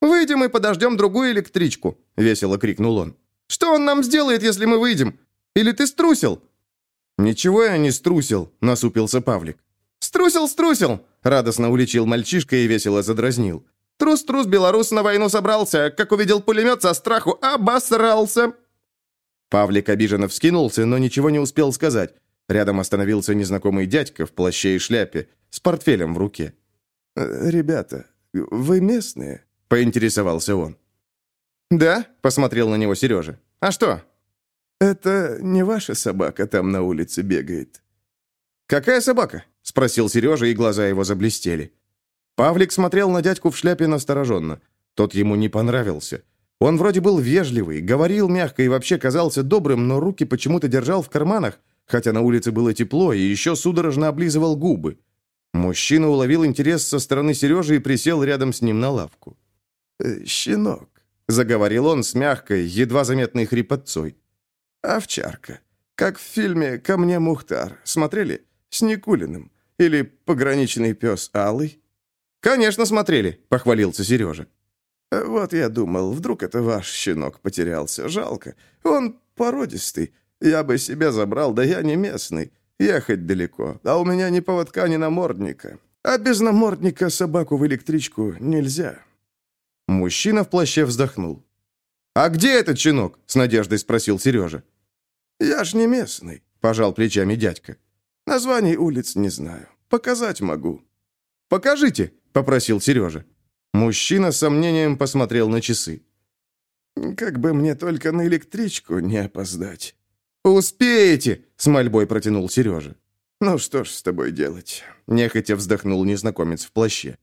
«Выйдем и подождем другую электричку», — весело крикнул он. «Что он нам сделает, если мы выйдем? Или ты струсил?» «Ничего я не струсил», — насупился Павлик. «Струсил, струсил!» — радостно уличил мальчишка и весело задразнил. «Трус-трус, белорус на войну собрался, как увидел пулемет со страху, обосрался!» Павлик обиженно вскинулся, но ничего не успел сказать. Рядом остановился незнакомый дядька в плаще и шляпе, с портфелем в руке. «Э, «Ребята, вы местные?» — поинтересовался он. «Да?» — посмотрел на него Сережа. «А что?» «Это не ваша собака там на улице бегает?» «Какая собака?» — спросил Сережа, и глаза его заблестели. Павлик смотрел на дядьку в шляпе настороженно. Тот ему не понравился. Он вроде был вежливый, говорил мягко и вообще казался добрым, но руки почему-то держал в карманах, хотя на улице было тепло, и еще судорожно облизывал губы. Мужчина уловил интерес со стороны Сережи и присел рядом с ним на лавку. «Э, «Щенок», — заговорил он с мягкой, едва заметной хрипотцой. «Овчарка. Как в фильме «Ко мне Мухтар». Смотрели? С Никулиным. Или «Пограничный пес Алый». «Конечно, смотрели», — похвалился Сережа. Э, «Вот я думал, вдруг это ваш щенок потерялся. Жалко. Он породистый. Я бы себе забрал, да я не местный. Ехать далеко, а у меня ни поводка, ни намордника. А без намордника собаку в электричку нельзя». Мужчина в плаще вздохнул. «А где этот щенок?» — с надеждой спросил Сережа. «Я ж не местный», — пожал плечами дядька. «Названий улиц не знаю. Показать могу». «Покажите», — попросил Сережа. Мужчина с сомнением посмотрел на часы. «Как бы мне только на электричку не опоздать». «Успеете!» — с мольбой протянул Сережа. «Ну что ж с тобой делать?» — нехотя вздохнул незнакомец в плаще.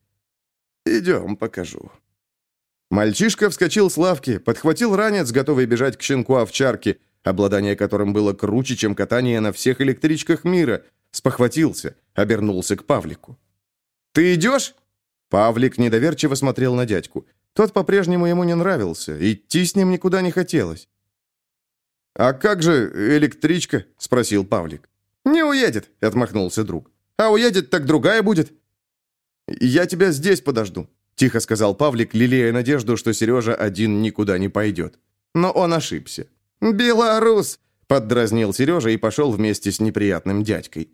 «Идем, покажу». Мальчишка вскочил с лавки, подхватил ранец, готовый бежать к щенку овчарки, обладание которым было круче, чем катание на всех электричках мира, спохватился, обернулся к Павлику. «Ты идешь?» Павлик недоверчиво смотрел на дядьку. Тот по-прежнему ему не нравился, идти с ним никуда не хотелось. «А как же электричка?» – спросил Павлик. «Не уедет», – отмахнулся друг. «А уедет, так другая будет». «Я тебя здесь подожду», – тихо сказал Павлик, лелея надежду, что Сережа один никуда не пойдет. Но он ошибся. «Белорус!» – поддразнил Сережа и пошел вместе с неприятным дядькой.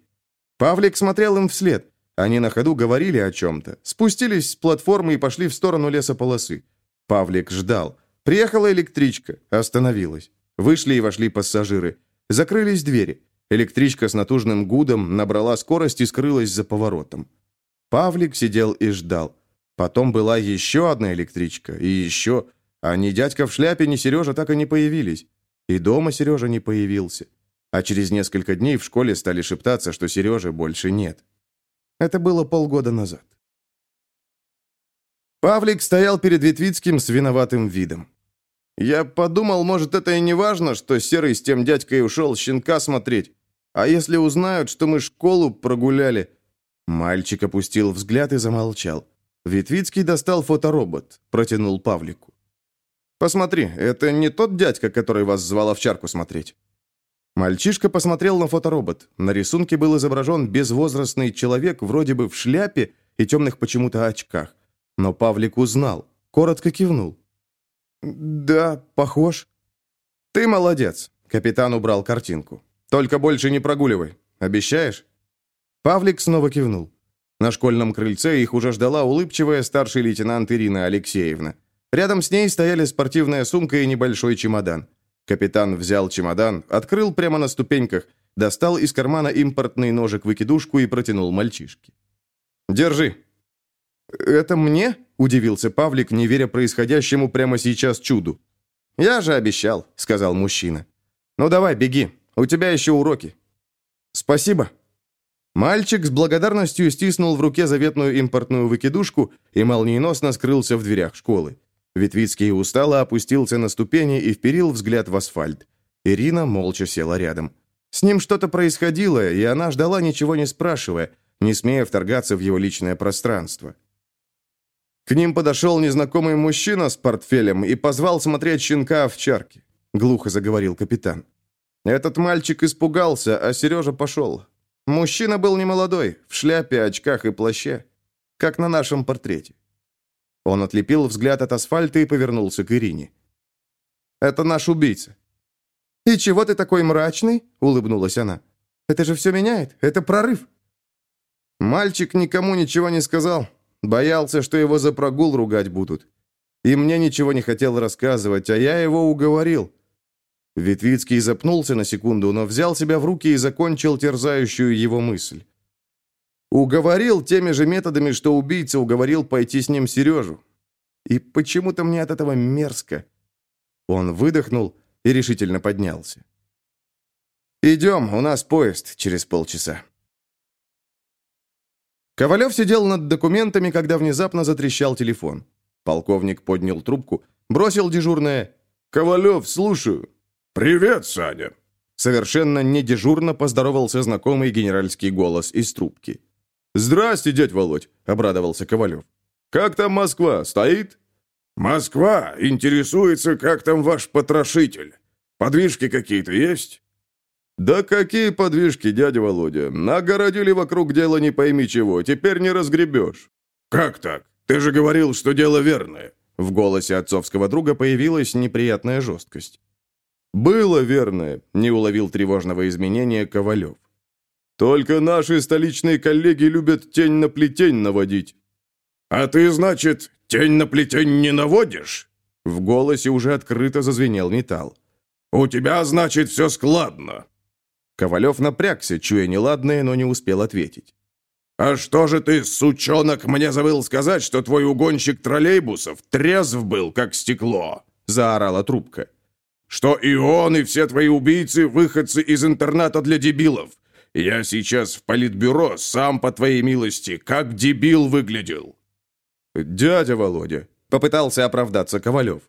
Павлик смотрел им вслед. Они на ходу говорили о чем-то, спустились с платформы и пошли в сторону лесополосы. Павлик ждал. Приехала электричка, остановилась. Вышли и вошли пассажиры. Закрылись двери. Электричка с натужным гудом набрала скорость и скрылась за поворотом. Павлик сидел и ждал. Потом была еще одна электричка, и еще... А ни дядька в шляпе, ни Сережа так и не появились. И дома Сережа не появился. А через несколько дней в школе стали шептаться, что Сережи больше нет. Это было полгода назад. Павлик стоял перед Ветвицким с виноватым видом. Я подумал, может, это и не важно, что Серый с тем дядькой ушел щенка смотреть. А если узнают, что мы школу прогуляли...» Мальчик опустил взгляд и замолчал. Витвицкий достал фоторобот, протянул Павлику. «Посмотри, это не тот дядька, который вас звал овчарку смотреть». Мальчишка посмотрел на фоторобот. На рисунке был изображен безвозрастный человек, вроде бы в шляпе и темных почему-то очках. Но Павлик узнал, коротко кивнул. «Да, похож». «Ты молодец», — капитан убрал картинку. «Только больше не прогуливай. Обещаешь?» Павлик снова кивнул. На школьном крыльце их уже ждала улыбчивая старший лейтенант Ирина Алексеевна. Рядом с ней стояли спортивная сумка и небольшой чемодан. Капитан взял чемодан, открыл прямо на ступеньках, достал из кармана импортный ножик-выкидушку и протянул мальчишке. «Держи». «Это мне?» – удивился Павлик, не веря происходящему прямо сейчас чуду. «Я же обещал», — сказал мужчина. «Ну давай, беги. У тебя еще уроки». «Спасибо». Мальчик с благодарностью стиснул в руке заветную импортную выкидушку и молниеносно скрылся в дверях школы. Ветвицкий устало опустился на ступени и вперил взгляд в асфальт. Ирина молча села рядом. С ним что-то происходило, и она ждала, ничего не спрашивая, не смея вторгаться в его личное пространство. К ним подошел незнакомый мужчина с портфелем и позвал смотреть щенка овчарки. Глухо заговорил капитан. Этот мальчик испугался, а Сережа пошел. Мужчина был немолодой, в шляпе, очках и плаще, как на нашем портрете. Он отлепил взгляд от асфальта и повернулся к Ирине. «Это наш убийца». «И чего ты такой мрачный?» — улыбнулась она. «Это же все меняет. Это прорыв». Мальчик никому ничего не сказал. Боялся, что его за прогул ругать будут. И мне ничего не хотел рассказывать, а я его уговорил. Ветвицкий запнулся на секунду, но взял себя в руки и закончил терзающую его мысль. Уговорил теми же методами, что убийца уговорил пойти с ним Сережу. И почему-то мне от этого мерзко. Он выдохнул и решительно поднялся. «Идем, у нас поезд через полчаса». Ковалев сидел над документами, когда внезапно затрещал телефон. Полковник поднял трубку, бросил дежурное «Ковалев, слушаю». «Привет, Саня!» Совершенно недежурно поздоровался знакомый генеральский голос из трубки. «Здрасте, дядь Володь!» — обрадовался Ковалев. «Как там Москва? Стоит?» «Москва интересуется, как там ваш потрошитель. Подвижки какие-то есть?» «Да какие подвижки, дядя Володя? Нагородили вокруг дела не пойми чего, теперь не разгребешь». «Как так? Ты же говорил, что дело верное». В голосе отцовского друга появилась неприятная жесткость. «Было верное», — не уловил тревожного изменения Ковалев. «Только наши столичные коллеги любят тень на плетень наводить». «А ты, значит, тень на плетень не наводишь?» В голосе уже открыто зазвенел металл. «У тебя, значит, все складно». Ковалев напрягся, чуя неладное, но не успел ответить. «А что же ты, сучонок, мне забыл сказать, что твой угонщик троллейбусов трезв был, как стекло?» — заорала трубка что и он, и все твои убийцы – выходцы из интерната для дебилов. Я сейчас в политбюро, сам по твоей милости, как дебил выглядел». «Дядя Володя», – попытался оправдаться Ковалев.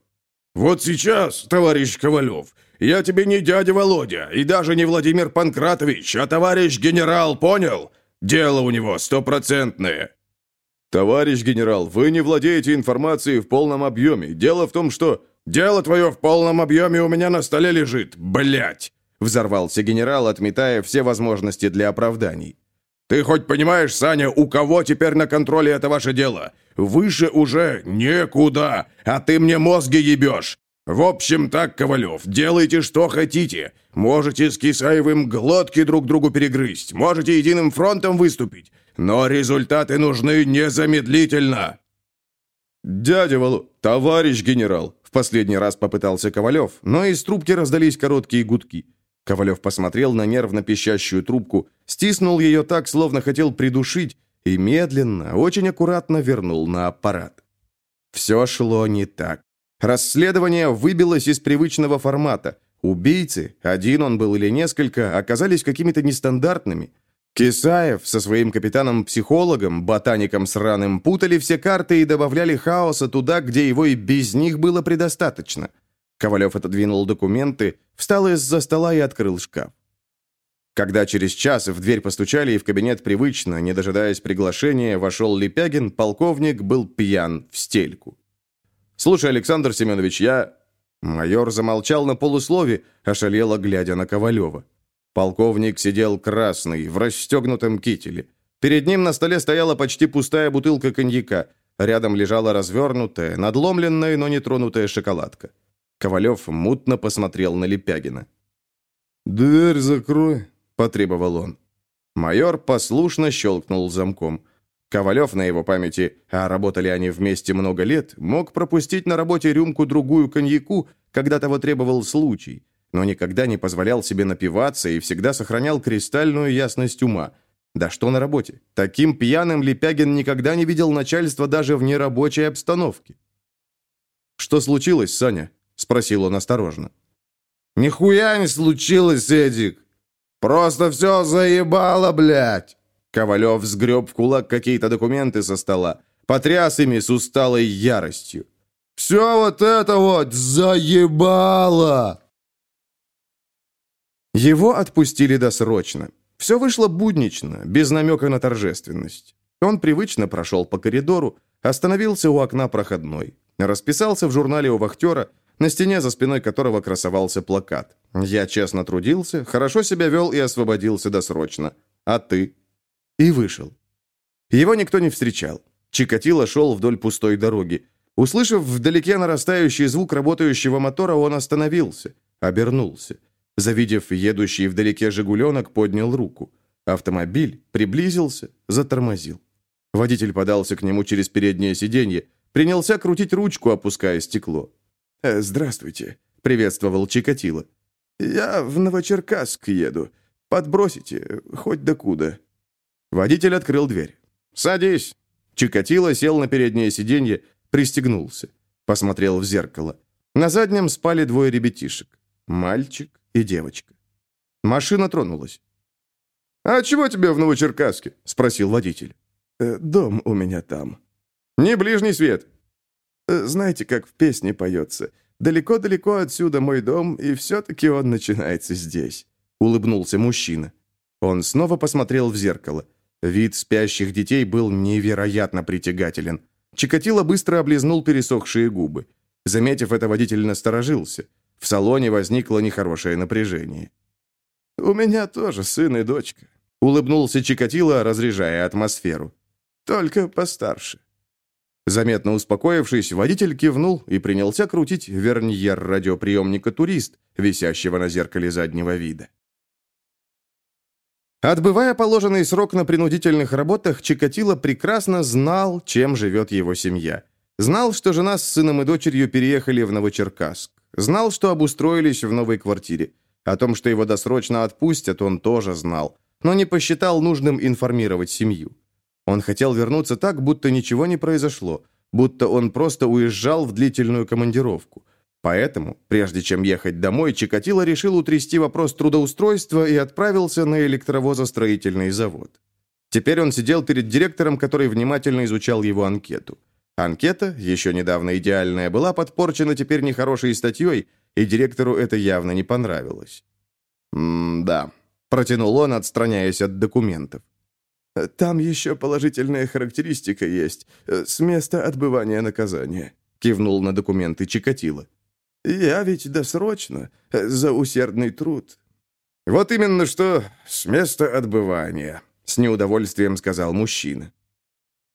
«Вот сейчас, товарищ Ковалев, я тебе не дядя Володя, и даже не Владимир Панкратович, а товарищ генерал, понял? Дело у него стопроцентное». «Товарищ генерал, вы не владеете информацией в полном объеме. Дело в том, что...» Дело твое в полном объеме у меня на столе лежит, блядь!» Взорвался генерал, отметая все возможности для оправданий. «Ты хоть понимаешь, Саня, у кого теперь на контроле это ваше дело? Выше уже некуда, а ты мне мозги ебешь. В общем так, Ковалев, делайте, что хотите. Можете с Кисаевым глотки друг другу перегрызть, можете единым фронтом выступить, но результаты нужны незамедлительно». «Дядя Валу, товарищ генерал!» В последний раз попытался Ковалев, но из трубки раздались короткие гудки. Ковалев посмотрел на нервно пищащую трубку, стиснул ее так, словно хотел придушить, и медленно, очень аккуратно вернул на аппарат. Все шло не так. Расследование выбилось из привычного формата. Убийцы, один он был или несколько, оказались какими-то нестандартными – Кисаев со своим капитаном-психологом, ботаником сраным, путали все карты и добавляли хаоса туда, где его и без них было предостаточно. Ковалев отодвинул документы, встал из-за стола и открыл шкаф. Когда через час в дверь постучали и в кабинет привычно, не дожидаясь приглашения, вошел Лепягин, полковник был пьян в стельку. «Слушай, Александр Семенович, я...» Майор замолчал на полуслове, ошалело глядя на Ковалева. Полковник сидел красный, в расстегнутом кителе. Перед ним на столе стояла почти пустая бутылка коньяка. Рядом лежала развернутая, надломленная, но не тронутая шоколадка. Ковалев мутно посмотрел на Лепягина. «Дверь закрой», — потребовал он. Майор послушно щелкнул замком. Ковалев на его памяти, а работали они вместе много лет, мог пропустить на работе рюмку-другую коньяку, когда того требовал случай но никогда не позволял себе напиваться и всегда сохранял кристальную ясность ума. Да что на работе? Таким пьяным Лепягин никогда не видел начальства даже в нерабочей обстановке. «Что случилось, Саня?» — спросил он осторожно. «Нихуя не случилось, Эдик! Просто все заебало, блядь!» Ковалев сгреб в кулак какие-то документы со стола, потряс ими с усталой яростью. «Все вот это вот заебало!» Его отпустили досрочно. Все вышло буднично, без намека на торжественность. Он привычно прошел по коридору, остановился у окна проходной, расписался в журнале у вахтера, на стене за спиной которого красовался плакат. «Я честно трудился, хорошо себя вел и освободился досрочно. А ты?» И вышел. Его никто не встречал. Чикатило шел вдоль пустой дороги. Услышав вдалеке нарастающий звук работающего мотора, он остановился, обернулся. Завидев едущий вдалеке «Жигуленок», поднял руку. Автомобиль приблизился, затормозил. Водитель подался к нему через переднее сиденье, принялся крутить ручку, опуская стекло. «Э, «Здравствуйте», — приветствовал Чикатило. «Я в Новочеркасск еду. Подбросите, хоть докуда». Водитель открыл дверь. «Садись». Чикатило сел на переднее сиденье, пристегнулся. Посмотрел в зеркало. На заднем спали двое ребятишек. Мальчик и девочка. Машина тронулась. «А чего тебе в Новочеркасске?» — спросил водитель. «Э, «Дом у меня там». «Не ближний свет». Э, «Знаете, как в песне поется? Далеко-далеко отсюда мой дом, и все-таки он начинается здесь», — улыбнулся мужчина. Он снова посмотрел в зеркало. Вид спящих детей был невероятно притягателен. Чикатило быстро облизнул пересохшие губы. Заметив это, водитель насторожился. В салоне возникло нехорошее напряжение. «У меня тоже сын и дочка», — улыбнулся Чикатило, разряжая атмосферу. «Только постарше». Заметно успокоившись, водитель кивнул и принялся крутить верньер радиоприемника «Турист», висящего на зеркале заднего вида. Отбывая положенный срок на принудительных работах, Чикатило прекрасно знал, чем живет его семья. Знал, что жена с сыном и дочерью переехали в Новочеркасск. Знал, что обустроились в новой квартире. О том, что его досрочно отпустят, он тоже знал, но не посчитал нужным информировать семью. Он хотел вернуться так, будто ничего не произошло, будто он просто уезжал в длительную командировку – Поэтому, прежде чем ехать домой, Чикатило решил утрясти вопрос трудоустройства и отправился на электровозостроительный завод. Теперь он сидел перед директором, который внимательно изучал его анкету. Анкета, еще недавно идеальная, была подпорчена теперь нехорошей статьей, и директору это явно не понравилось. «М-да», — протянул он, отстраняясь от документов. «Там еще положительная характеристика есть, э, с места отбывания наказания», — кивнул на документы Чикатило. Я ведь досрочно, э, за усердный труд». «Вот именно что с места отбывания», — с неудовольствием сказал мужчина.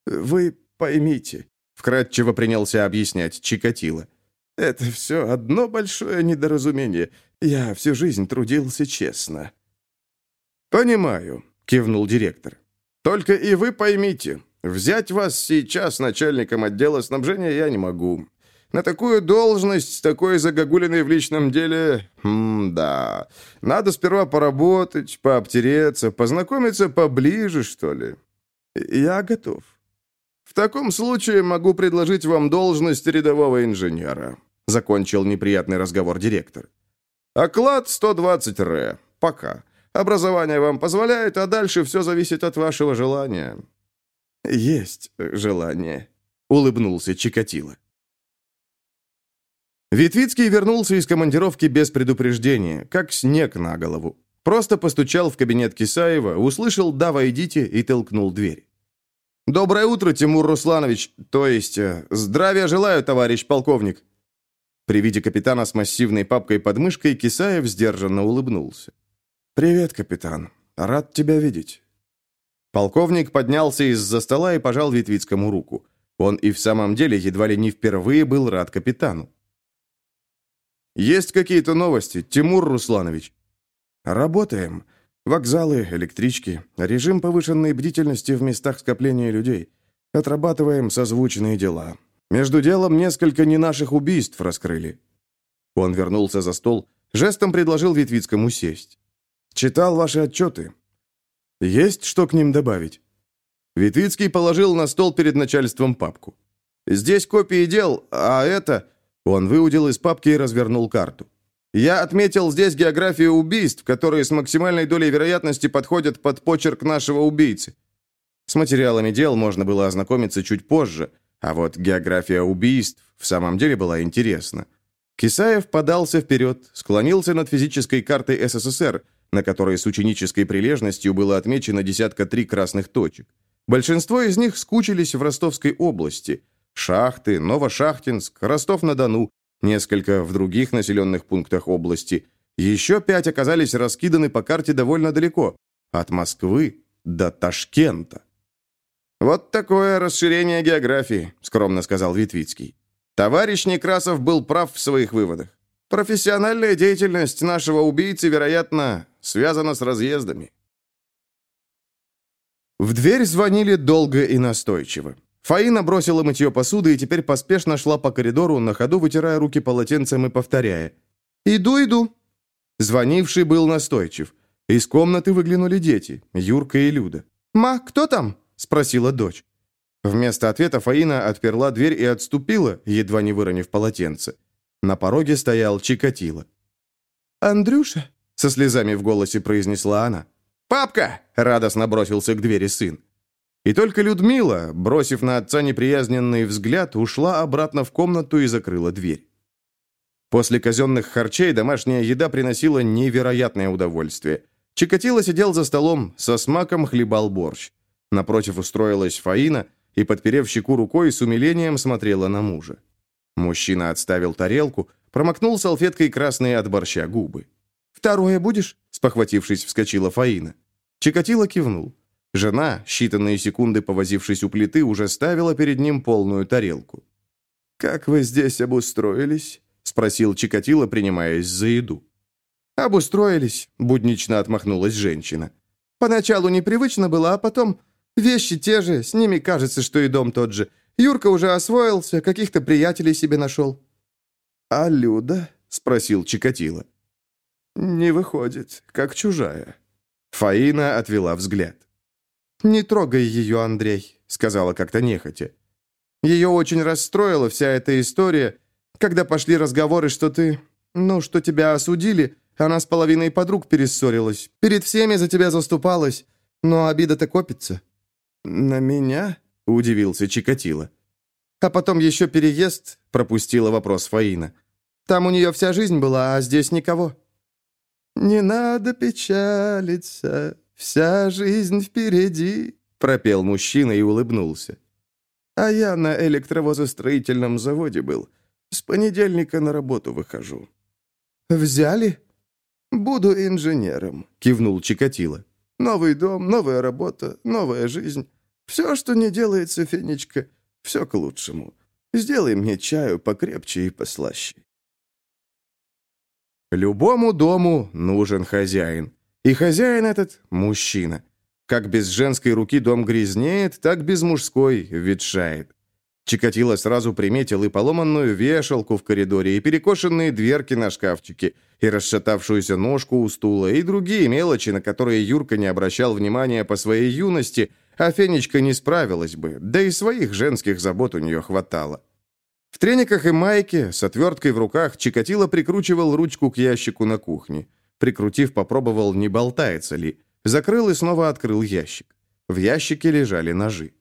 «Вы поймите», — вкратчиво принялся объяснять Чикатило. «Это все одно большое недоразумение. Я всю жизнь трудился честно». «Понимаю», — кивнул директор. «Только и вы поймите, взять вас сейчас начальником отдела снабжения я не могу. На такую должность такой загогулиной в личном деле... М да. Надо сперва поработать, пообтереться, познакомиться поближе, что ли. Я готов. В таком случае могу предложить вам должность рядового инженера. Закончил неприятный разговор директор. Оклад 120 ре. Пока. Образование вам позволяет, а дальше все зависит от вашего желания. Есть желание, улыбнулся Чикатило. Витвицкий вернулся из командировки без предупреждения, как снег на голову. Просто постучал в кабинет Кисаева, услышал «да, войдите» и толкнул дверь. «Доброе утро, Тимур Русланович, то есть, э, здравия желаю, товарищ полковник». При виде капитана с массивной папкой под мышкой Кисаев сдержанно улыбнулся. «Привет, капитан. Рад тебя видеть». Полковник поднялся из-за стола и пожал Витвицкому руку. Он и в самом деле едва ли не впервые был рад капитану. Есть какие-то новости, Тимур Русланович? Работаем. Вокзалы, электрички, режим повышенной бдительности в местах скопления людей. Отрабатываем созвучные дела. Между делом несколько не наших убийств раскрыли. Он вернулся за стол, жестом предложил Витвицкому сесть. Читал ваши отчеты. Есть что к ним добавить? Витвицкий положил на стол перед начальством папку. Здесь копии дел, а это... Он выудил из папки и развернул карту. «Я отметил здесь географию убийств, которые с максимальной долей вероятности подходят под почерк нашего убийцы. С материалами дел можно было ознакомиться чуть позже, а вот география убийств в самом деле была интересна. Кисаев подался вперед, склонился над физической картой СССР, на которой с ученической прилежностью было отмечено десятка три красных точек. Большинство из них скучились в Ростовской области. Шахты, Новошахтинск, Ростов-на-Дону, несколько в других населенных пунктах области. Еще пять оказались раскиданы по карте довольно далеко, от Москвы до Ташкента. «Вот такое расширение географии», — скромно сказал Витвицкий. Товарищ Некрасов был прав в своих выводах. Профессиональная деятельность нашего убийцы, вероятно, связана с разъездами. В дверь звонили долго и настойчиво. Фаина бросила мытье посуды и теперь поспешно шла по коридору, на ходу вытирая руки полотенцем и повторяя. «Иду, иду». Звонивший был настойчив. Из комнаты выглянули дети, Юрка и Люда. «Ма, кто там?» – спросила дочь. Вместо ответа Фаина отперла дверь и отступила, едва не выронив полотенце. На пороге стоял Чикатило. «Андрюша?» — со слезами в голосе произнесла она. «Папка!» — радостно бросился к двери сын. И только Людмила, бросив на отца неприязненный взгляд, ушла обратно в комнату и закрыла дверь. После казенных харчей домашняя еда приносила невероятное удовольствие. Чикатило сидел за столом, со смаком хлебал борщ. Напротив устроилась Фаина — и, подперев щеку рукой, с умилением смотрела на мужа. Мужчина отставил тарелку, промокнул салфеткой красные от борща губы. «Второе будешь?» – спохватившись, вскочила Фаина. Чикатило кивнул. Жена, считанные секунды повозившись у плиты, уже ставила перед ним полную тарелку. «Как вы здесь обустроились?» – спросил Чикатило, принимаясь за еду. «Обустроились», – буднично отмахнулась женщина. «Поначалу непривычно было, а потом Вещи те же, с ними кажется, что и дом тот же. Юрка уже освоился, каких-то приятелей себе нашел». «А Люда?» — спросил Чикатило. «Не выходит, как чужая». Фаина отвела взгляд. «Не трогай ее, Андрей», — сказала как-то нехотя. «Ее очень расстроила вся эта история, когда пошли разговоры, что ты... Ну, что тебя осудили, она с половиной подруг перессорилась. Перед всеми за тебя заступалась, но обида-то копится». «На меня?» — удивился Чикатило. «А потом еще переезд?» — пропустила вопрос Фаина. «Там у нее вся жизнь была, а здесь никого». «Не надо печалиться, вся жизнь впереди», — пропел мужчина и улыбнулся. «А я на электровозостроительном заводе был. С понедельника на работу выхожу». «Взяли?» «Буду инженером», — кивнул Чикатило. Новый дом, новая работа, новая жизнь. Все, что не делается, Фенечка, все к лучшему. Сделай мне чаю покрепче и послаще. Любому дому нужен хозяин. И хозяин этот – мужчина. Как без женской руки дом грязнеет, так без мужской ветшает. Чикатило сразу приметил и поломанную вешалку в коридоре, и перекошенные дверки на шкафчике, и расшатавшуюся ножку у стула, и другие мелочи, на которые Юрка не обращал внимания по своей юности, а Фенечка не справилась бы, да и своих женских забот у нее хватало. В трениках и майке, с отверткой в руках, Чикатило прикручивал ручку к ящику на кухне. Прикрутив, попробовал, не болтается ли. Закрыл и снова открыл ящик. В ящике лежали ножи.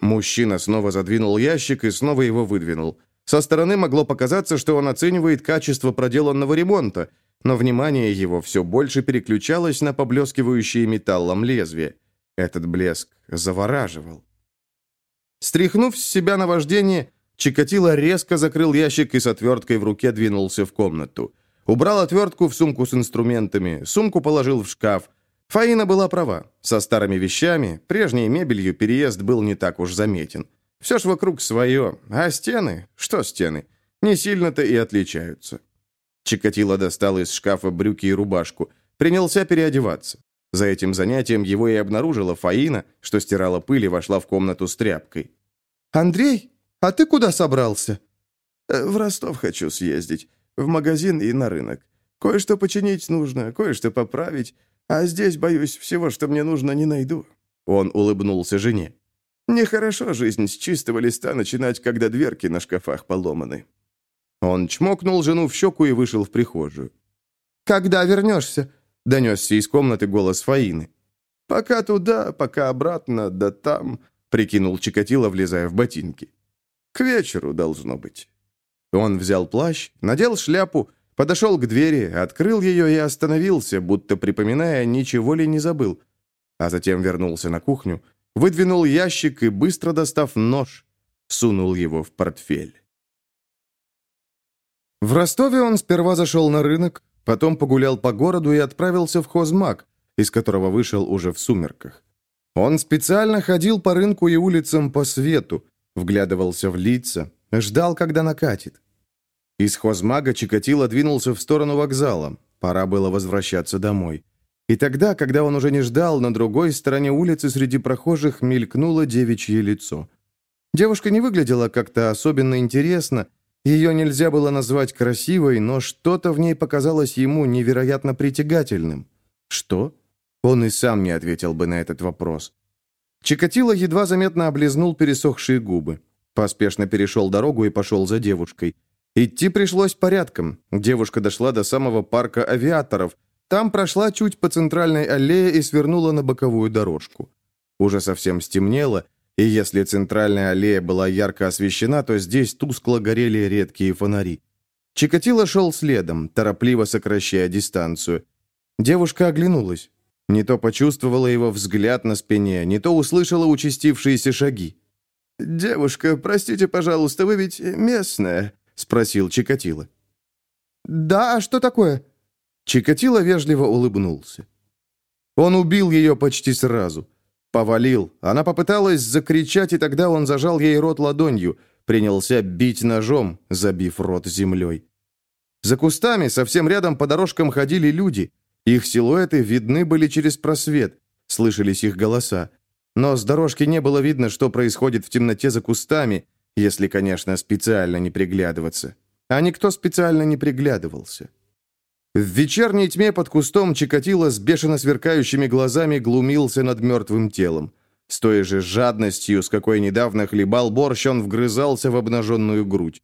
Мужчина снова задвинул ящик и снова его выдвинул. Со стороны могло показаться, что он оценивает качество проделанного ремонта, но внимание его все больше переключалось на поблескивающие металлом лезвие. Этот блеск завораживал. Стряхнув с себя наваждение, Чикатило резко закрыл ящик и с отверткой в руке двинулся в комнату. Убрал отвертку в сумку с инструментами, сумку положил в шкаф, Фаина была права. Со старыми вещами, прежней мебелью переезд был не так уж заметен. Все ж вокруг свое, а стены? Что стены? Не сильно-то и отличаются. Чикатило достал из шкафа брюки и рубашку. Принялся переодеваться. За этим занятием его и обнаружила Фаина, что стирала пыль и вошла в комнату с тряпкой. «Андрей, а ты куда собрался?» «Э, «В Ростов хочу съездить. В магазин и на рынок. Кое-что починить нужно, кое-что поправить. А здесь, боюсь, всего, что мне нужно, не найду». Он улыбнулся жене. «Нехорошо жизнь с чистого листа начинать, когда дверки на шкафах поломаны». Он чмокнул жену в щеку и вышел в прихожую. «Когда вернешься?» — донесся из комнаты голос Фаины. «Пока туда, пока обратно, да там», — прикинул Чикатило, влезая в ботинки. «К вечеру должно быть». Он взял плащ, надел шляпу, подошел к двери, открыл ее и остановился, будто припоминая, ничего ли не забыл. А затем вернулся на кухню, выдвинул ящик и, быстро достав нож, сунул его в портфель. В Ростове он сперва зашел на рынок, потом погулял по городу и отправился в хозмаг, из которого вышел уже в сумерках. Он специально ходил по рынку и улицам по свету, вглядывался в лица, ждал, когда накатит. Из хозмага Чикатило двинулся в сторону вокзала. Пора было возвращаться домой. И тогда, когда он уже не ждал, на другой стороне улицы среди прохожих мелькнуло девичье лицо. Девушка не выглядела как-то особенно интересно, ее нельзя было назвать красивой, но что-то в ней показалось ему невероятно притягательным. Что? Он и сам не ответил бы на этот вопрос. Чикатило едва заметно облизнул пересохшие губы. Поспешно перешел дорогу и пошел за девушкой. Идти пришлось порядком. Девушка дошла до самого парка авиаторов. Там прошла чуть по центральной аллее и свернула на боковую дорожку. Уже совсем стемнело, и если центральная аллея была ярко освещена, то здесь тускло горели редкие фонари. Чикатило шел следом, торопливо сокращая дистанцию. Девушка оглянулась. Не то почувствовала его взгляд на спине, не то услышала участившиеся шаги. «Девушка, простите, пожалуйста, вы ведь местная?» — спросил Чикатило. «Да, а что такое?» Чикатило вежливо улыбнулся. Он убил ее почти сразу. Повалил. Она попыталась закричать, и тогда он зажал ей рот ладонью, принялся бить ножом, забив рот землей. За кустами, совсем рядом по дорожкам ходили люди. Их силуэты видны были через просвет, слышались их голоса. Но с дорожки не было видно, что происходит в темноте за кустами, если, конечно, специально не приглядываться. А никто специально не приглядывался. В вечерней тьме под кустом Чикатило с бешено сверкающими глазами глумился над мертвым телом. С той же жадностью, с какой недавно хлебал борщ, он вгрызался в обнаженную грудь.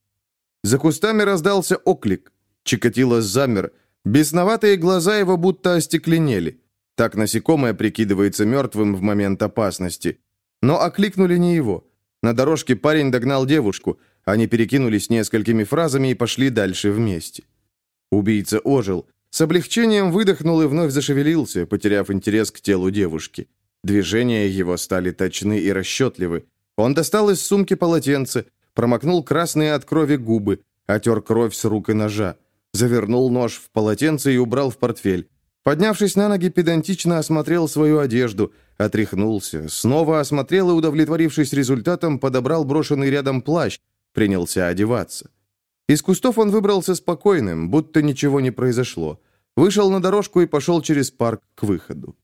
За кустами раздался оклик. Чикатило замер. Бесноватые глаза его будто остекленели. Так насекомое прикидывается мертвым в момент опасности. Но окликнули не его. На дорожке парень догнал девушку. Они перекинулись несколькими фразами и пошли дальше вместе. Убийца ожил. С облегчением выдохнул и вновь зашевелился, потеряв интерес к телу девушки. Движения его стали точны и расчетливы. Он достал из сумки полотенце, промокнул красные от крови губы, отер кровь с рук и ножа, завернул нож в полотенце и убрал в портфель. Поднявшись на ноги, педантично осмотрел свою одежду, отряхнулся, снова осмотрел и, удовлетворившись результатом, подобрал брошенный рядом плащ, принялся одеваться. Из кустов он выбрался спокойным, будто ничего не произошло. Вышел на дорожку и пошел через парк к выходу.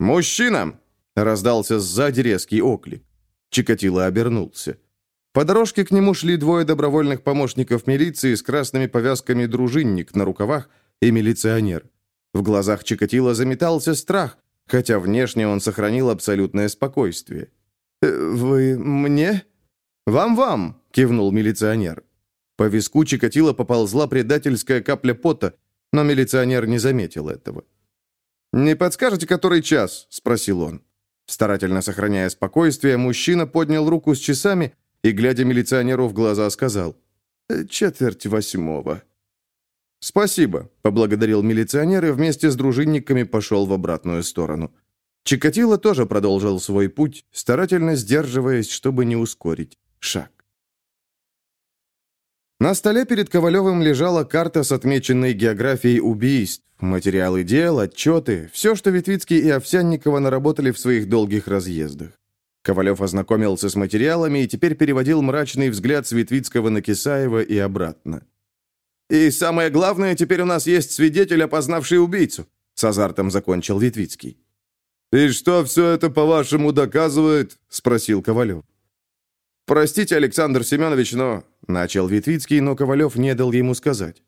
«Мужчина!» — раздался сзади резкий оклик. Чикатило обернулся. По дорожке к нему шли двое добровольных помощников милиции с красными повязками дружинник на рукавах и милиционер. В глазах Чикатило заметался страх, хотя внешне он сохранил абсолютное спокойствие. «Э, «Вы мне?» «Вам-вам!» — кивнул милиционер. По виску Чикатило поползла предательская капля пота, но милиционер не заметил этого. «Не подскажете, который час?» – спросил он. Старательно сохраняя спокойствие, мужчина поднял руку с часами и, глядя милиционеру в глаза, сказал «Э, «Четверть восьмого». «Спасибо», — поблагодарил милиционер и вместе с дружинниками пошел в обратную сторону. Чикатило тоже продолжил свой путь, старательно сдерживаясь, чтобы не ускорить шаг. На столе перед Ковалевым лежала карта с отмеченной географией убийств, материалы дел, отчеты, все, что Витвицкий и Овсянникова наработали в своих долгих разъездах. Ковалев ознакомился с материалами и теперь переводил мрачный взгляд с Витвицкого на Кисаева и обратно. «И самое главное, теперь у нас есть свидетель, опознавший убийцу», с азартом закончил Витвицкий. «И что все это, по-вашему, доказывает?» – спросил Ковалев. «Простите, Александр Семенович, но...» — начал Витвицкий, но Ковалев не дал ему сказать.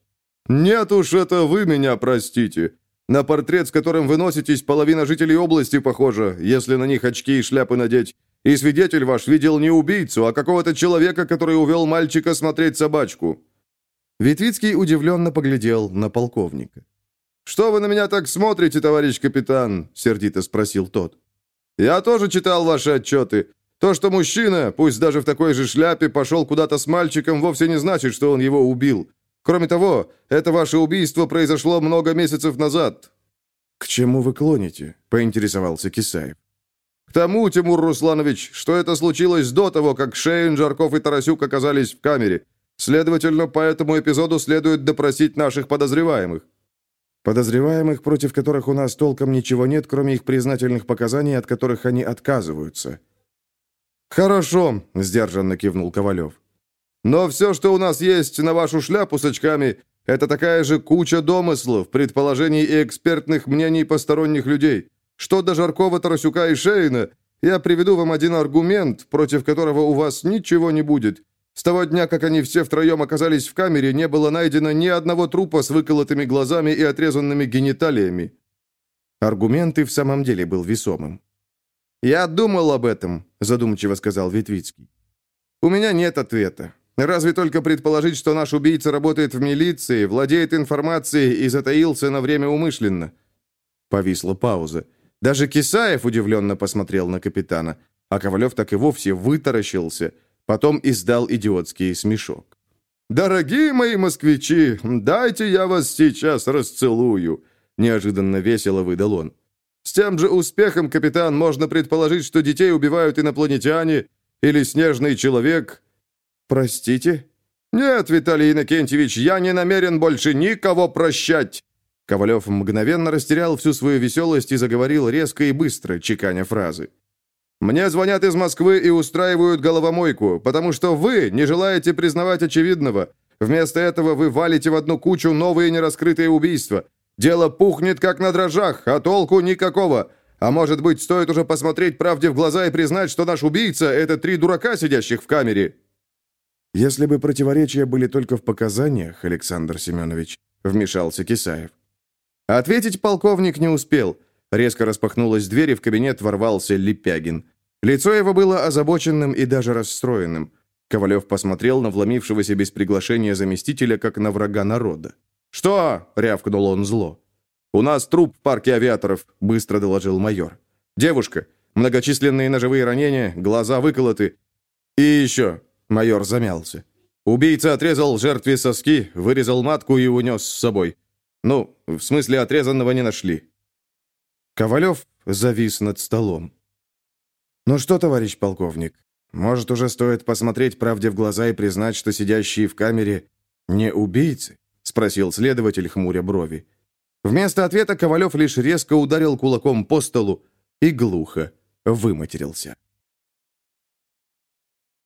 «Нет уж, это вы меня простите. На портрет, с которым вы носитесь, половина жителей области похожа, если на них очки и шляпы надеть. И свидетель ваш видел не убийцу, а какого-то человека, который увел мальчика смотреть собачку». Витвицкий удивленно поглядел на полковника. «Что вы на меня так смотрите, товарищ капитан?» — сердито спросил тот. «Я тоже читал ваши отчеты. То, что мужчина, пусть даже в такой же шляпе, пошел куда-то с мальчиком, вовсе не значит, что он его убил. Кроме того, это ваше убийство произошло много месяцев назад». «К чему вы клоните?» — поинтересовался Кисаев. «К тому, Тимур Русланович, что это случилось до того, как Шейн, Жарков и Тарасюк оказались в камере. Следовательно, по этому эпизоду следует допросить наших подозреваемых». «Подозреваемых, против которых у нас толком ничего нет, кроме их признательных показаний, от которых они отказываются». «Хорошо», — сдержанно кивнул Ковалев. «Но все, что у нас есть на вашу шляпу с очками, это такая же куча домыслов, предположений и экспертных мнений посторонних людей. Что до Жаркова, Тарасюка и Шейна, я приведу вам один аргумент, против которого у вас ничего не будет. С того дня, как они все втроем оказались в камере, не было найдено ни одного трупа с выколотыми глазами и отрезанными гениталиями». Аргумент и в самом деле был весомым. «Я думал об этом», — задумчиво сказал Витвицкий. «У меня нет ответа. Разве только предположить, что наш убийца работает в милиции, владеет информацией и затаился на время умышленно». Повисла пауза. Даже Кисаев удивленно посмотрел на капитана, а Ковалев так и вовсе вытаращился, потом издал идиотский смешок. «Дорогие мои москвичи, дайте я вас сейчас расцелую!» Неожиданно весело выдал он. С тем же успехом, капитан, можно предположить, что детей убивают инопланетяне или снежный человек. Простите? Нет, Виталий Иннокентьевич, я не намерен больше никого прощать. Ковалев мгновенно растерял всю свою веселость и заговорил резко и быстро, чеканя фразы. «Мне звонят из Москвы и устраивают головомойку, потому что вы не желаете признавать очевидного. Вместо этого вы валите в одну кучу новые нераскрытые убийства. Дело пухнет, как на дрожжах, а толку никакого. А может быть, стоит уже посмотреть правде в глаза и признать, что наш убийца — это три дурака, сидящих в камере?» «Если бы противоречия были только в показаниях, Александр Семенович», — вмешался Кисаев. Ответить полковник не успел. Резко распахнулась дверь, и в кабинет ворвался Липягин. Лицо его было озабоченным и даже расстроенным. Ковалев посмотрел на вломившегося без приглашения заместителя, как на врага народа. «Что?» — рявкнул он зло. «У нас труп в парке авиаторов», — быстро доложил майор. «Девушка. Многочисленные ножевые ранения, глаза выколоты. И еще...» — майор замялся. «Убийца отрезал жертве соски, вырезал матку и унес с собой. Ну, в смысле, отрезанного не нашли». Ковалев завис над столом. «Ну что, товарищ полковник, может, уже стоит посмотреть правде в глаза и признать, что сидящие в камере не убийцы?» — спросил следователь, хмуря брови. Вместо ответа Ковалев лишь резко ударил кулаком по столу и глухо выматерился.